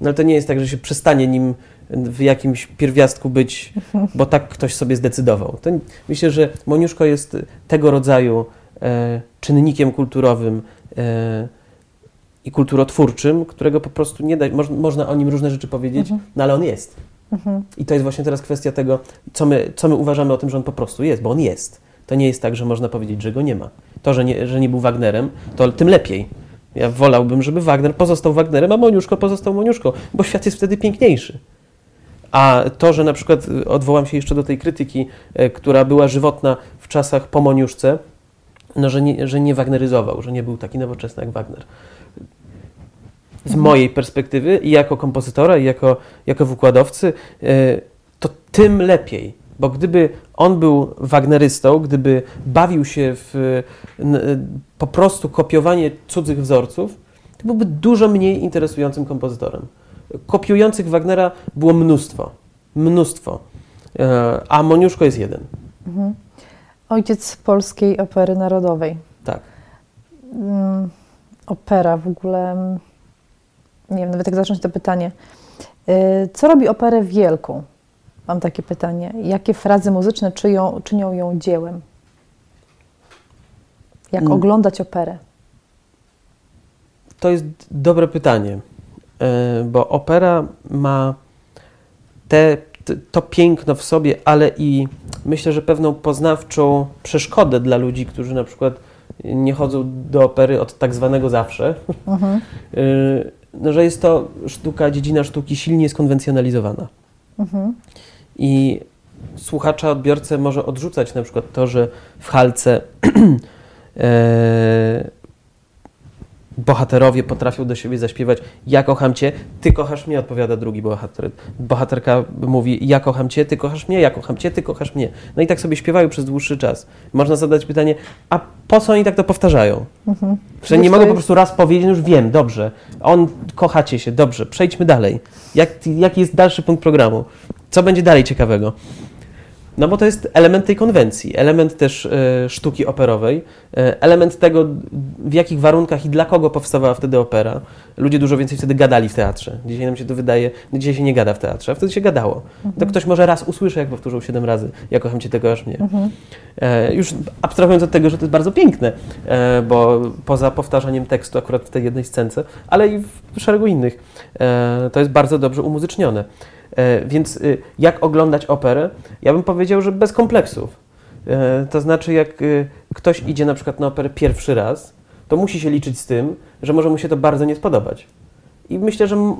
no ale to nie jest tak, że się przestanie nim w jakimś pierwiastku być, bo tak ktoś sobie zdecydował. To myślę, że Moniuszko jest tego rodzaju e, czynnikiem kulturowym e, i kulturotwórczym, którego po prostu nie da, moż, można o nim różne rzeczy powiedzieć, mhm. no ale on jest. Mhm. I to jest właśnie teraz kwestia tego, co my, co my uważamy o tym, że on po prostu jest, bo on jest. To nie jest tak, że można powiedzieć, że go nie ma. To, że nie, że nie był Wagnerem, to tym lepiej. Ja wolałbym, żeby Wagner pozostał Wagnerem, a Moniuszko pozostał Moniuszko, bo świat jest wtedy piękniejszy. A to, że na przykład y, odwołam się jeszcze do tej krytyki, e, która była żywotna w czasach po Moniuszce, no, że, nie, że nie wagneryzował, że nie był taki nowoczesny jak Wagner z mojej perspektywy i jako kompozytora, i jako, jako wykładowcy, e, to tym lepiej. Bo gdyby on był wagnerystą, gdyby bawił się w po prostu kopiowanie cudzych wzorców, to byłby dużo mniej interesującym kompozytorem. Kopiujących Wagnera było mnóstwo. Mnóstwo. E, a Moniuszko jest jeden. Mhm. Ojciec polskiej opery narodowej. Tak. Mm, opera w ogóle nie wiem, nawet jak zacząć to pytanie. Y, co robi operę wielką? Mam takie pytanie. Jakie frazy muzyczne czyją, czynią ją dziełem? Jak hmm. oglądać operę? To jest dobre pytanie, bo opera ma te, to piękno w sobie, ale i myślę, że pewną poznawczą przeszkodę dla ludzi, którzy na przykład nie chodzą do opery od tak zwanego zawsze. Uh [LAUGHS] -huh. no, że jest to sztuka, dziedzina sztuki silnie skonwencjonalizowana. Mhm. I słuchacza, odbiorcę może odrzucać na przykład to, że w halce e, [CLEARS THROAT] bohaterowie potrafią do siebie zaśpiewać ja kocham cię, ty kochasz mnie, odpowiada drugi bohater. Bohaterka mówi ja kocham cię, ty kochasz mnie, ja kocham cię, ty kochasz mnie. No i tak sobie śpiewają przez dłuższy czas. Można zadać pytanie, a po co oni tak to powtarzają? Mhm. Że nie mogą jest... po prostu raz powiedzieć, no już wiem, dobrze, on kochacie się, dobrze, przejdźmy dalej. Jak, jaki jest dalszy punkt programu? Co będzie dalej ciekawego? No bo to jest element tej konwencji, element też e, sztuki operowej, e, element tego, w jakich warunkach i dla kogo powstawała wtedy opera. Ludzie dużo więcej wtedy gadali w teatrze. Dzisiaj nam się to wydaje, no dzisiaj się nie gada w teatrze, a wtedy się gadało. Mhm. To ktoś może raz usłyszy, jak powtórzył siedem razy, ja kocham Cię, tego aż mnie. Mhm. E, już abstrahując od tego, że to jest bardzo piękne, e, bo poza powtarzaniem tekstu akurat w tej jednej scence, ale i w szeregu innych, e, to jest bardzo dobrze umuzycznione. E, więc y, jak oglądać operę? Ja bym powiedział, że bez kompleksów. E, to znaczy, jak y, ktoś idzie na przykład na operę pierwszy raz, to musi się liczyć z tym, że może mu się to bardzo nie spodobać. I myślę, że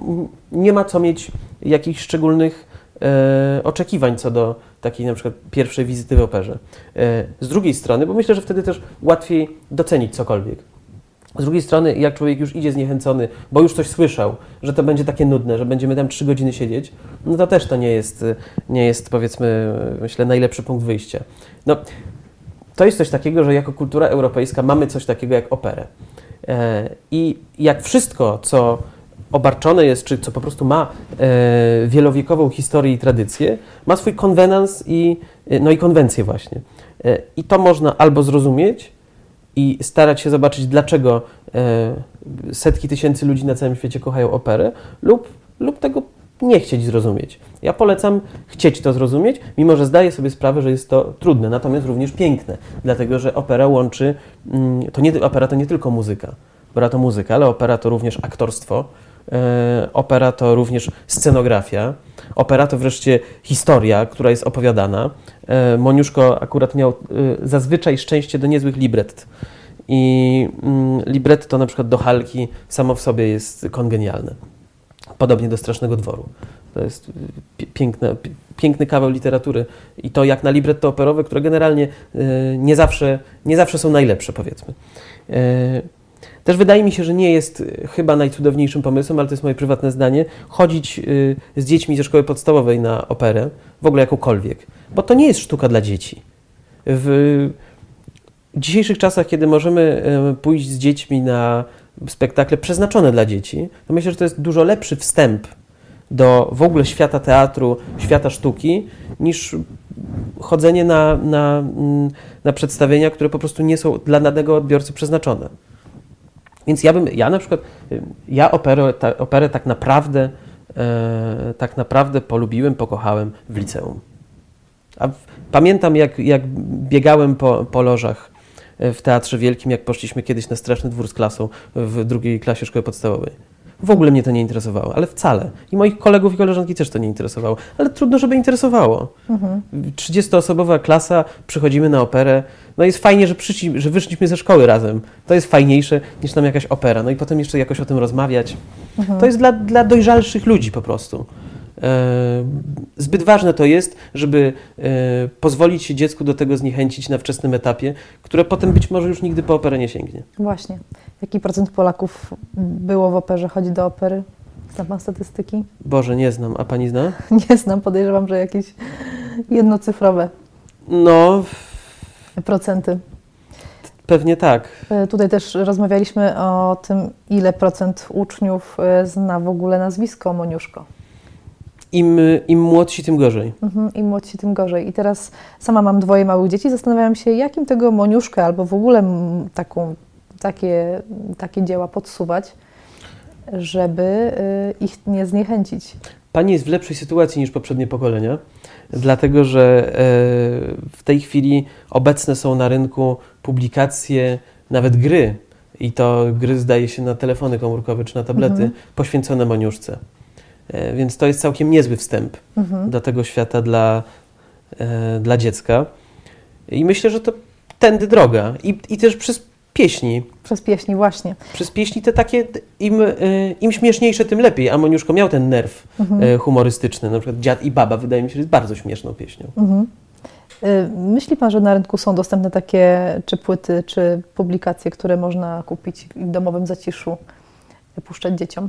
nie ma co mieć jakichś szczególnych e, oczekiwań co do takiej na przykład pierwszej wizyty w operze. Z drugiej strony, bo myślę, że wtedy też łatwiej docenić cokolwiek. Z drugiej strony, jak człowiek już idzie zniechęcony, bo już coś słyszał, że to będzie takie nudne, że będziemy tam trzy godziny siedzieć, no to też to nie jest, nie jest powiedzmy, myślę, najlepszy punkt wyjścia. No, to jest coś takiego, że jako kultura europejska mamy coś takiego jak operę. E, I jak wszystko, co obarczone jest, czy co po prostu ma e, wielowiekową historię i tradycję, ma swój konwenans i, no i konwencję właśnie. E, I to można albo zrozumieć i starać się zobaczyć, dlaczego setki tysięcy ludzi na całym świecie kochają operę, lub, lub tego nie chcieć zrozumieć. Ja polecam chcieć to zrozumieć, mimo że zdaję sobie sprawę, że jest to trudne, natomiast również piękne, dlatego że opera łączy, mm, to nie, opera to nie tylko muzyka, opera to muzyka, ale opera to również aktorstwo, e, opera to również scenografia, opera to wreszcie historia, która jest opowiadana. E, Moniuszko akurat miał e, zazwyczaj szczęście do niezłych libret. I mm, libretto na przykład do Halki samo w sobie jest kongenialne. Podobnie do Strasznego Dworu. To jest piękne, piękny kawał literatury i to jak na libretto operowe, które generalnie e, nie zawsze, nie zawsze są najlepsze, powiedzmy. Też wydaje mi się, że nie jest chyba najcudowniejszym pomysłem, ale to jest moje prywatne zdanie, chodzić e, z dziećmi ze szkoły podstawowej na operę, w ogóle jakąkolwiek, bo to nie jest sztuka dla dzieci. W dzisiejszych czasach, kiedy możemy pójść z dziećmi na spektakle przeznaczone dla dzieci, to myślę, że to jest dużo lepszy wstęp do w ogóle świata teatru, świata sztuki, niż chodzenie na, na, mm, na przedstawienia, które po prostu nie są dla danego odbiorcy przeznaczone. Więc ja bym, ja na przykład, ja operę, ta, operę tak naprawdę, e, tak naprawdę polubiłem, pokochałem w liceum. A w, pamiętam, jak, jak biegałem po, po lożach e, w Teatrze Wielkim, jak poszliśmy kiedyś na Straszny Dwór z klasą w drugiej klasie szkoły podstawowej. W ogóle mnie to nie interesowało, ale wcale. I moich kolegów i koleżanki też to nie interesowało. Ale trudno, żeby interesowało. Mhm. 30-osobowa klasa, przychodzimy na operę. No jest fajnie, że, przyszli, że wyszliśmy ze szkoły razem. To jest fajniejsze niż nam jakaś opera. No i potem jeszcze jakoś o tym rozmawiać. Mhm. To jest dla, dla dojrzalszych ludzi po prostu. E, zbyt ważne to jest, żeby e, pozwolić się dziecku do tego zniechęcić na wczesnym etapie, które potem być może już nigdy po operę nie sięgnie. Właśnie. Jaki procent Polaków było w operze, chodzi do opery? Zna Pan statystyki? Boże, nie znam. A Pani zna? [LAUGHS] Nie znam. Podejrzewam, że jakieś jednocyfrowe. No. Procenty. Pewnie tak. E, tutaj też rozmawialiśmy o tym, ile procent uczniów zna w ogóle nazwisko Moniuszko im, im młodsi, tym gorzej. Mhm, Im młodsi, tym gorzej. I teraz sama mam dwoje małych dzieci, zastanawiam się, jakim tego moniuszkę albo w ogóle taką, takie, takie dzieła podsuwać, żeby y, ich nie zniechęcić. Pani jest w lepszej sytuacji niż poprzednie pokolenia, dlatego że e, w tej chwili obecne są na rynku publikacje, nawet gry, i to gry zdaje się na telefony komórkowe czy na tablety, mhm. poświęcone moniuszce. E, więc to jest całkiem niezły wstęp mhm. do tego świata dla, e, dla dziecka. I myślę, że to tędy droga. I, i też przez pieśni. Przez pieśni, właśnie. Przez pieśni te takie, im, e, im śmieszniejsze, tym lepiej. A Moniuszko miał ten nerw mhm. humorystyczny. Na przykład Dziad i Baba wydaje mi się, że jest bardzo śmieszną pieśnią. Mhm. Myśli Pan, że na rynku są dostępne takie czy płyty, czy publikacje, które można kupić w domowym zaciszu, puszczać dzieciom?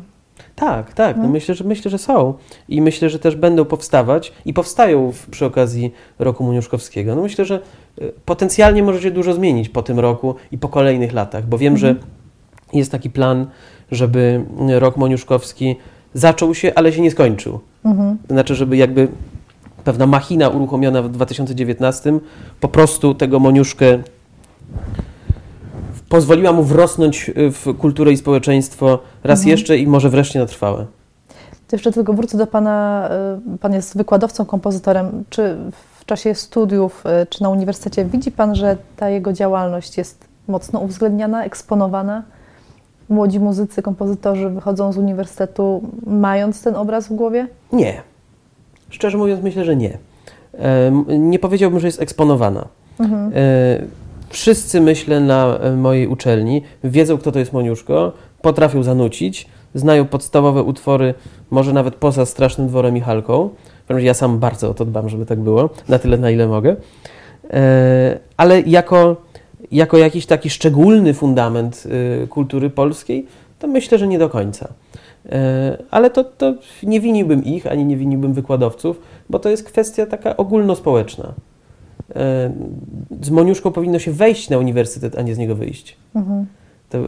Tak, tak. No, no myślę, że, myślę, że są. I myślę, że też będą powstawać i powstają w, przy okazji roku Muniuszkowskiego. No myślę, że y, potencjalnie może się dużo zmienić po tym roku i po kolejnych latach, bo wiem, mhm. że jest taki plan, żeby rok Moniuszkowski zaczął się, ale się nie skończył. Mhm. To znaczy, żeby jakby pewna machina uruchomiona w 2019 po prostu tego Moniuszkę pozwoliła mu wrosnąć y, w kulturę i społeczeństwo raz mhm. jeszcze i może wreszcie na trwałe. To jeszcze tylko wrócę do Pana. Y, pan jest wykładowcą, kompozytorem. Czy w czasie studiów, y, czy na uniwersytecie widzi Pan, że ta jego działalność jest mocno uwzględniana, eksponowana? Młodzi muzycy, kompozytorzy wychodzą z uniwersytetu mając ten obraz w głowie? Nie. Szczerze mówiąc, myślę, że nie. Nie powiedziałbym, że jest eksponowana. Mhm. Wszyscy, myślę, na e, mojej uczelni wiedzą, kto to jest Moniuszko, potrafią zanucić, znają podstawowe utwory, może nawet poza Strasznym Dworem i Halką. Ja sam bardzo o to dbam, żeby tak było, na tyle, na ile mogę. E, ale jako, jako jakiś taki szczególny fundament y, kultury polskiej, to myślę, że nie do końca. E, ale to, to nie winiłbym ich, ani nie winiłbym wykładowców, bo to jest kwestia taka ogólnospołeczna. E, z Moniuszką powinno się wejść na uniwersytet, a nie z niego wyjść. Mhm.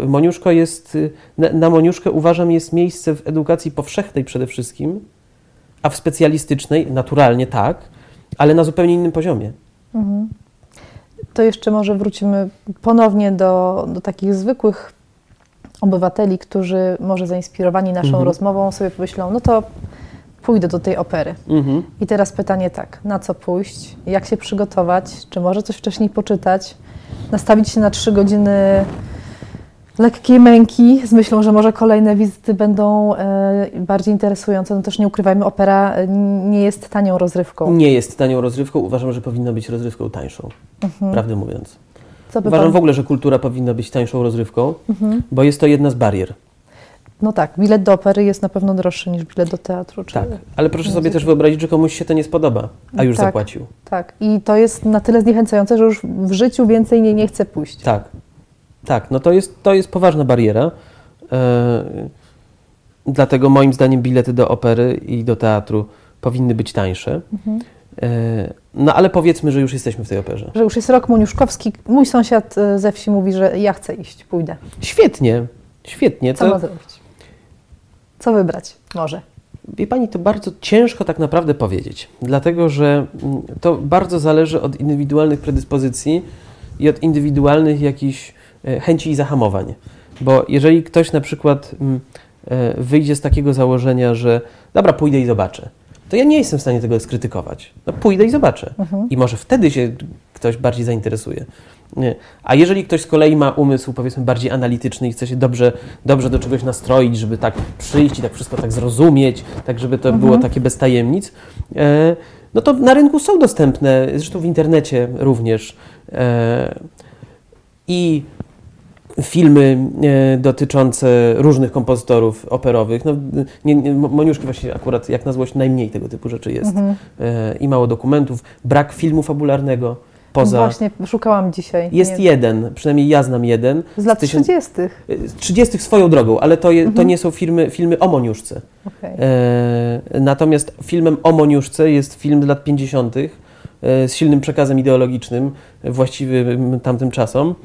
Moniuszko jest, na, na Moniuszkę uważam jest miejsce w edukacji powszechnej przede wszystkim, a w specjalistycznej naturalnie tak, ale na zupełnie innym poziomie. Mhm. To jeszcze może wrócimy ponownie do, do takich zwykłych obywateli, którzy może zainspirowani naszą mhm. rozmową sobie pomyślą, no to pójdę do tej opery. Mhm. I teraz pytanie tak, na co pójść, jak się przygotować, czy może coś wcześniej poczytać, nastawić się na trzy godziny lekkiej męki, z myślą, że może kolejne wizyty będą e, bardziej interesujące. No też nie ukrywajmy, opera e, nie jest tanią rozrywką. Nie jest tanią rozrywką. Uważam, że powinna być rozrywką tańszą, mhm. prawdę mówiąc. Uważam pan... w ogóle, że kultura powinna być tańszą rozrywką, mhm. bo jest to jedna z barier. No tak, bilet do opery jest na pewno droższy niż bilet do teatru. tak, ale proszę sobie też wyobrazić, że komuś się to nie spodoba, a już tak, zapłacił. Tak, i to jest na tyle zniechęcające, że już w życiu więcej nie, nie chce pójść. Tak, tak, no to jest, to jest poważna bariera. E, dlatego moim zdaniem bilety do opery i do teatru powinny być tańsze. Mhm. E, no ale powiedzmy, że już jesteśmy w tej operze. Że już jest rok Moniuszkowski. Mój sąsiad e, ze wsi mówi, że ja chcę iść, pójdę. Świetnie, świetnie. Co to... ma zrobić? Co wybrać może? Wie Pani, to bardzo ciężko tak naprawdę powiedzieć, dlatego że mm, to bardzo zależy od indywidualnych predyspozycji i od indywidualnych jakichś e, chęci i zahamowań. Bo jeżeli ktoś na przykład mm, wyjdzie z takiego założenia, że dobra, pójdę i zobaczę, to ja nie jestem w stanie tego skrytykować. No, pójdę i zobaczę. Mhm. I może wtedy się ktoś bardziej zainteresuje. A jeżeli ktoś z kolei ma umysł, powiedzmy, bardziej analityczny i chce się dobrze, dobrze do czegoś nastroić, żeby tak przyjść i tak wszystko tak zrozumieć, tak żeby to mhm. było takie bez tajemnic, e, no to na rynku są dostępne, zresztą w internecie również. E, I filmy e, dotyczące różnych kompozytorów operowych. No, nie, nie, Moniuszki właśnie akurat jak na złość najmniej tego typu rzeczy jest. Mhm. E, I mało dokumentów. Brak filmu fabularnego. Poza... Właśnie, szukałam dzisiaj. Jest nie. jeden, przynajmniej ja znam jeden. Z lat 30. 30 e, swoją drogą, ale to, je, mhm. to nie są filmy, filmy o Moniuszce. Okay. E, natomiast filmem o Moniuszce jest film z lat 50. E, z silnym przekazem ideologicznym, właściwym tamtym czasom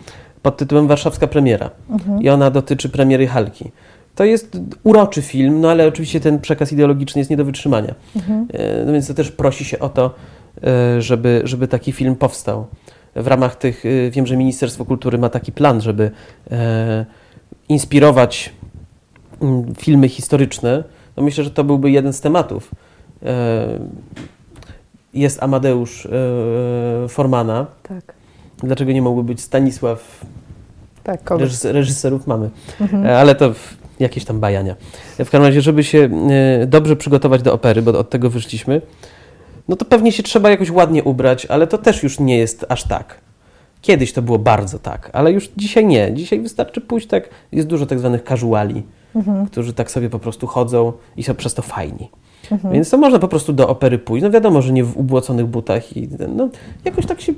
pod tytułem Warszawska Premiera. Mhm. I ona dotyczy premiery Halki. To jest uroczy film, no ale oczywiście ten przekaz ideologiczny jest nie do wytrzymania. Mhm. E, no więc to też prosi się o to, żeby, żeby taki film powstał. W ramach tych, e, wiem, że Ministerstwo Kultury ma taki plan, żeby inspirować mm, filmy historyczne. No myślę, że to byłby jeden z tematów. Jest Amadeusz Formana. Tak Dlaczego nie mógłby być Stanisław? Tak, reżyser, reżyserów mamy, mhm. E, ale to jakieś tam bajania. W każdym razie, żeby się e, dobrze przygotować do opery, bo od tego wyszliśmy, no to pewnie się trzeba jakoś ładnie ubrać, ale to też już nie jest aż tak. Kiedyś to było bardzo tak, ale już dzisiaj nie. Dzisiaj wystarczy pójść tak, jest dużo tak zwanych casuali, mhm. którzy tak sobie po prostu chodzą i są przez to fajni. Mhm. Więc to można po prostu do opery pójść. No wiadomo, że nie w ubłoconych butach i no, jakoś tak się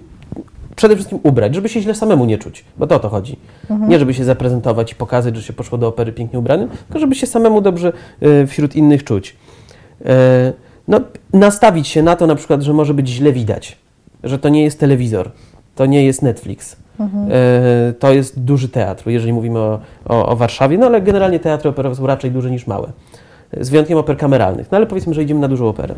przede wszystkim ubrać, żeby się źle samemu nie czuć, bo to o to chodzi. Mhm. Nie żeby się zaprezentować i pokazać, że się poszło do opery pięknie ubranym, tylko żeby się samemu dobrze y, wśród innych czuć. E, no, nastawić się na to na przykład, że może być źle widać, że to nie jest telewizor, to nie jest Netflix. Mhm. E, to jest duży teatr, jeżeli mówimy o, o, o Warszawie, no ale generalnie teatry operowe są raczej duże niż małe. Z wyjątkiem oper kameralnych. No ale powiedzmy, że idziemy na dużą operę.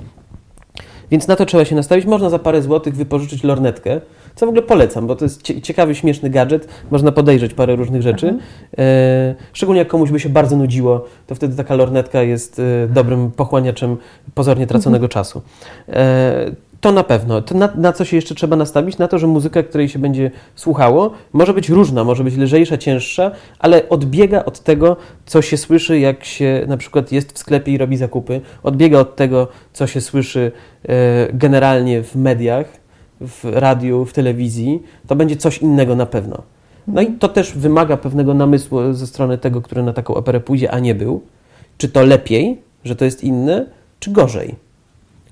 Więc na to trzeba się nastawić. Można za parę złotych wypożyczyć lornetkę, co w ogóle polecam, bo to jest ciekawy, śmieszny gadżet. Można podejrzeć parę różnych rzeczy. Mhm. E, szczególnie jak komuś by się bardzo nudziło, to wtedy taka lornetka jest e, dobrym pochłaniaczem pozornie traconego mhm. czasu. E, to na pewno. To na, na, co się jeszcze trzeba nastawić? Na to, że muzyka, której się będzie słuchało, może być różna, może być lżejsza, cięższa, ale odbiega od tego, co się słyszy, jak się na przykład jest w sklepie i robi zakupy. Odbiega od tego, co się słyszy e, generalnie w mediach, w radiu, w telewizji. To będzie coś innego na pewno. No i to też wymaga pewnego namysłu ze strony tego, który na taką operę pójdzie, a nie był. Czy to lepiej, że to jest inne, czy gorzej?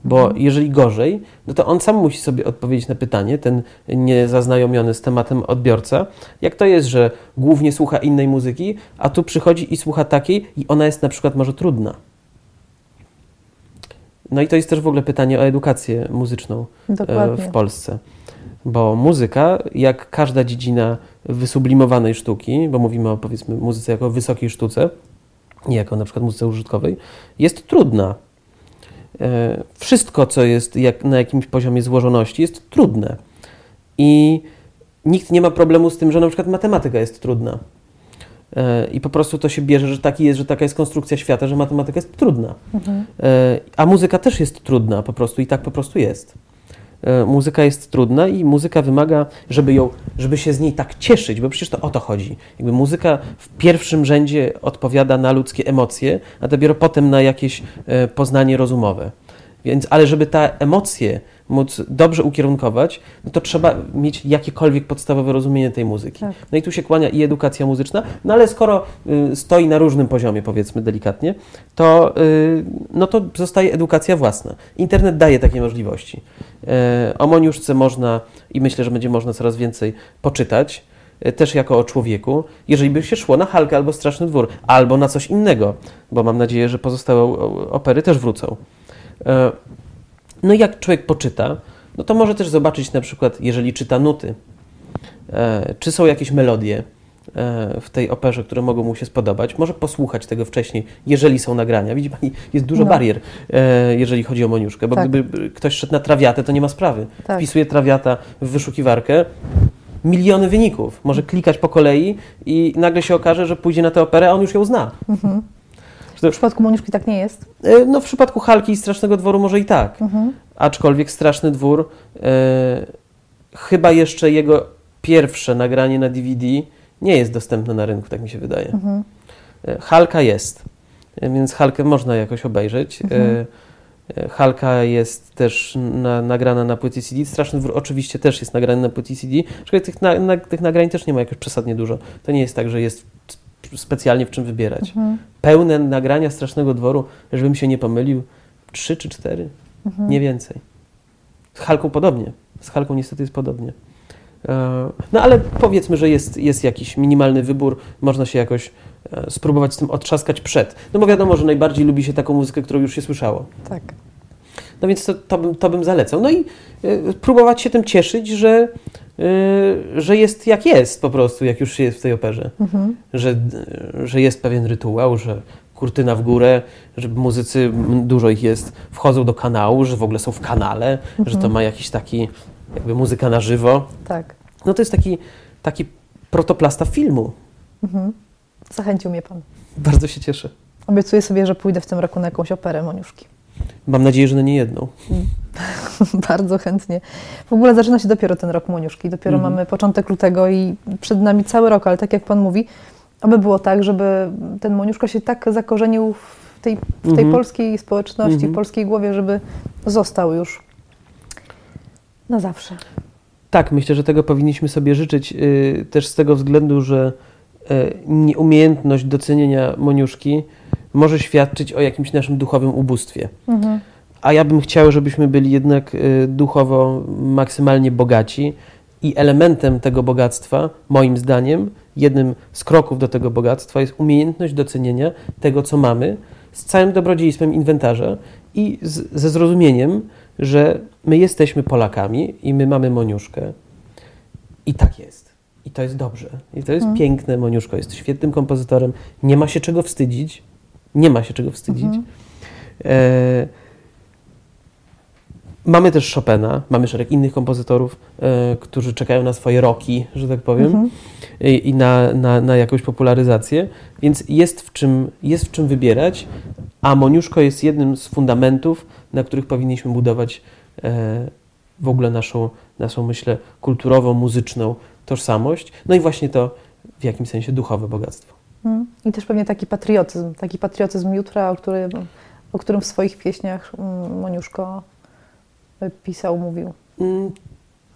Bo Mhm. jeżeli gorzej, no to on sam musi sobie odpowiedzieć na pytanie, ten niezaznajomiony z tematem odbiorca, jak to jest, że głównie słucha innej muzyki, a tu przychodzi i słucha takiej i ona jest na przykład może trudna. No i to jest też w ogóle pytanie o edukację muzyczną e, Dokładnie. w Polsce. Bo muzyka, jak każda dziedzina wysublimowanej sztuki, bo mówimy o powiedzmy muzyce jako wysokiej sztuce, nie jako na przykład muzyce użytkowej, jest trudna. E, Wszystko, co jest jak, na jakimś poziomie złożoności, jest trudne. I nikt nie ma problemu z tym, że na przykład matematyka jest trudna. E, I po prostu to się bierze, że taki jest, że taka jest konstrukcja świata, że matematyka jest trudna. Mhm. E, A muzyka też jest trudna po prostu i tak po prostu jest. E, Muzyka jest trudna i muzyka wymaga, żeby ją, żeby się z niej tak cieszyć, bo przecież to o to chodzi. Jakby muzyka w pierwszym rzędzie odpowiada na ludzkie emocje, a dopiero potem na jakieś poznanie rozumowe. Więc, ale żeby te emocje móc dobrze ukierunkować, no to trzeba mieć jakiekolwiek podstawowe rozumienie tej muzyki. Tak. No i tu się kłania i edukacja muzyczna, no ale skoro y, stoi na różnym poziomie, powiedzmy delikatnie, to, y, no to zostaje edukacja własna. Internet daje takie możliwości. E, o Moniuszce można i myślę, że będzie można coraz więcej poczytać, e, też jako o człowieku, jeżeli by się szło na Halkę albo Straszny Dwór, albo na coś innego, bo mam nadzieję, że pozostałe opery też wrócą. E, No i jak człowiek poczyta, no to może też zobaczyć na przykład, jeżeli czyta nuty, e, czy są jakieś melodie e, w tej operze, które mogą mu się spodobać. Może posłuchać tego wcześniej, jeżeli są nagrania. Widzi Pani, jest dużo No. barier, jeżeli chodzi o Moniuszkę, bo Tak. gdyby ktoś szedł na trawiatę, to nie ma sprawy. Tak. Wpisuje trawiata w wyszukiwarkę, miliony wyników. Może klikać po kolei i nagle się okaże, że pójdzie na tę operę, a on już ją zna. Mhm. Że- W przypadku Moniuszki tak nie jest. E, No w przypadku Halki i Strasznego Dworu może i tak. Mhm. Aczkolwiek Straszny Dwór, e, chyba jeszcze jego pierwsze nagranie na DVD nie jest dostępne na rynku, tak mi się wydaje. Mhm. E, Halka jest, e, więc Halkę można jakoś obejrzeć. Mhm. Halka jest też na, nagrana na płycie CD. Straszny Dwór oczywiście też jest nagrany na płycie CD. Aczkolwiek tych, na, na, tych nagrań też nie ma jakoś przesadnie dużo. To nie jest tak, że jest specjalnie w czym wybierać. Mhm. Pełne nagrania Strasznego Dworu, żebym się nie pomylił, trzy czy cztery. Mhm. Nie więcej. Z Halką podobnie. Z Halką niestety jest podobnie. E, No ale powiedzmy, że jest, jest jakiś minimalny wybór, można się jakoś e, spróbować z tym otrzaskać przed. No bo wiadomo, że najbardziej lubi się taką muzykę, którą już się słyszało. Tak. No więc to, to, bym, to bym zalecał. No i e, próbować się tym cieszyć, że, że jest jak jest po prostu, jak już się jest w tej operze. Mhm. Że, że jest pewien rytuał, że kurtyna w górę, że muzycy, dużo ich jest, wchodzą do kanału, że w ogóle są w kanale, że to ma jakiś taki jakby muzyka na żywo. Tak. No to jest taki, taki protoplasta filmu. Mhm. Zachęcił mnie Pan. Bardzo się cieszę. Obiecuję sobie, że pójdę w tym roku na jakąś operę Moniuszki. Mam nadzieję, że na nie jedną. [LAUGHS] Bardzo chętnie. W ogóle zaczyna się dopiero ten rok Moniuszki. Dopiero Mhm. mamy początek lutego i przed nami cały rok, ale tak jak Pan mówi, aby było tak, żeby ten Moniuszka się tak zakorzenił w tej, w tej Mhm. polskiej społeczności, Mhm. w polskiej głowie, żeby został już na zawsze. Tak, myślę, że tego powinniśmy sobie życzyć y, też z tego względu, że y, nieumiejętność docenienia Moniuszki może świadczyć o jakimś naszym duchowym ubóstwie. Mhm. A ja bym chciał, żebyśmy byli jednak y, duchowo maksymalnie bogaci i elementem tego bogactwa, moim zdaniem, jednym z kroków do tego bogactwa jest umiejętność docenienia tego, co mamy, z całym dobrodziejstwem inwentarza i z, ze zrozumieniem, że my jesteśmy Polakami i my mamy Moniuszkę. I tak jest. I to jest dobrze. I to jest Mhm. piękne. Moniuszko jest świetnym kompozytorem. Nie ma się czego wstydzić. Nie ma się czego wstydzić. Mhm. E, mamy też Chopina, mamy szereg innych kompozytorów, e, którzy czekają na swoje roki, że tak powiem, Mhm. i, i na, na, na jakąś popularyzację, więc jest w, czym, jest w czym wybierać, a Moniuszko jest jednym z fundamentów, na których powinniśmy budować e, w ogóle naszą, naszą, myślę, kulturową, muzyczną tożsamość, no i właśnie to w jakimś sensie duchowe bogactwo. Mhm. I też pewnie taki patriotyzm, taki patriotyzm jutra, o którym, o którym w swoich pieśniach mm, Moniuszko y, pisał, mówił. Mm,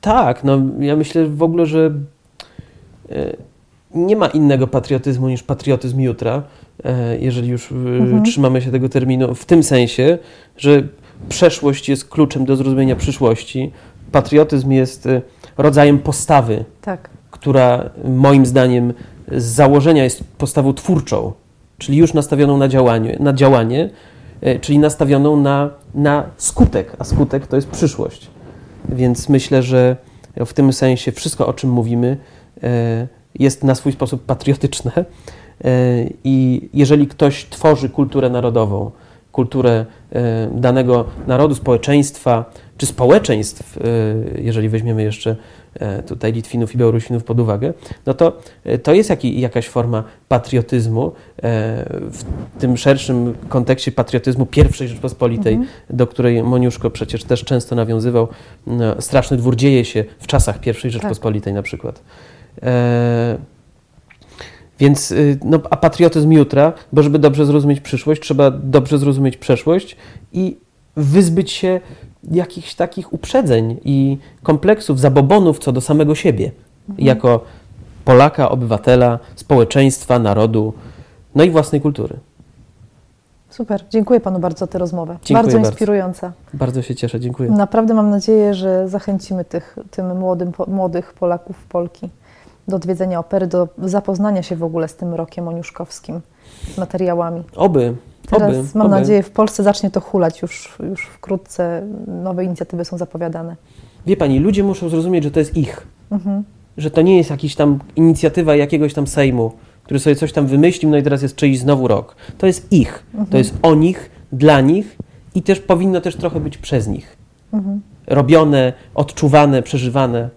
Tak, no ja myślę w ogóle, że e, nie ma innego patriotyzmu niż patriotyzm jutra, e, jeżeli już e, Mhm. trzymamy się tego terminu w tym sensie, że przeszłość jest kluczem do zrozumienia przyszłości. Patriotyzm jest rodzajem postawy, Tak. która moim zdaniem z założenia jest postawą twórczą, czyli już nastawioną na działanie, na działanie y, czyli nastawioną na, na skutek, a skutek to jest przyszłość. Więc myślę, że w tym sensie wszystko, o czym mówimy, y, jest na swój sposób patriotyczne. Y, I jeżeli ktoś tworzy kulturę narodową, kulturę danego narodu, społeczeństwa, czy społeczeństw, y, jeżeli weźmiemy jeszcze e, tutaj Litwinów i Białorusinów pod uwagę, no to e, to jest jakaś forma patriotyzmu e, w tym szerszym kontekście patriotyzmu pierwszej Rzeczpospolitej, Mhm. do której Moniuszko przecież też często nawiązywał. No, straszny dwór dzieje się w czasach pierwszej Rzeczpospolitej na przykład. E, więc, y, no, a patriotyzm jutra, bo żeby dobrze zrozumieć przyszłość, trzeba dobrze zrozumieć przeszłość i wyzbyć się jakichś takich uprzedzeń i kompleksów, zabobonów co do samego siebie, jako Polaka, obywatela, społeczeństwa, narodu, no i własnej kultury. Super. Dziękuję Panu bardzo za tę rozmowę. Dziękuję bardzo bardzo. inspirująca. Bardzo się cieszę, dziękuję. Naprawdę mam nadzieję, że zachęcimy tych, tym młodym, młodych Polaków, Polki do odwiedzenia opery, do zapoznania się w ogóle z tym rokiem oniuszkowskim, z materiałami. Oby, Teraz oby, mam oby. nadzieję w Polsce zacznie to hulać, już, już wkrótce nowe inicjatywy są zapowiadane. Wie Pani, ludzie muszą zrozumieć, że to jest ich, Mhm. że to nie jest jakaś tam inicjatywa jakiegoś tam Sejmu, który sobie coś tam wymyślił, no i teraz jest czyjś znowu rok. To jest ich, to jest o nich, dla nich i też powinno też trochę być przez nich. Mhm. robione, odczuwane, przeżywane.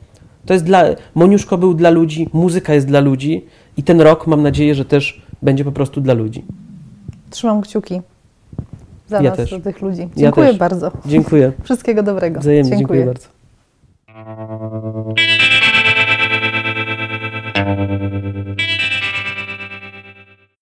To jest dla. Moniuszko był dla ludzi, muzyka jest dla ludzi i ten rok mam nadzieję, że też będzie po prostu dla ludzi. Trzymam kciuki za ja nas, też. za tych ludzi. Dziękuję ja bardzo. Dziękuję. [LAUGHS] Wszystkiego dobrego. Wzajemnie, dziękuję, dziękuję bardzo.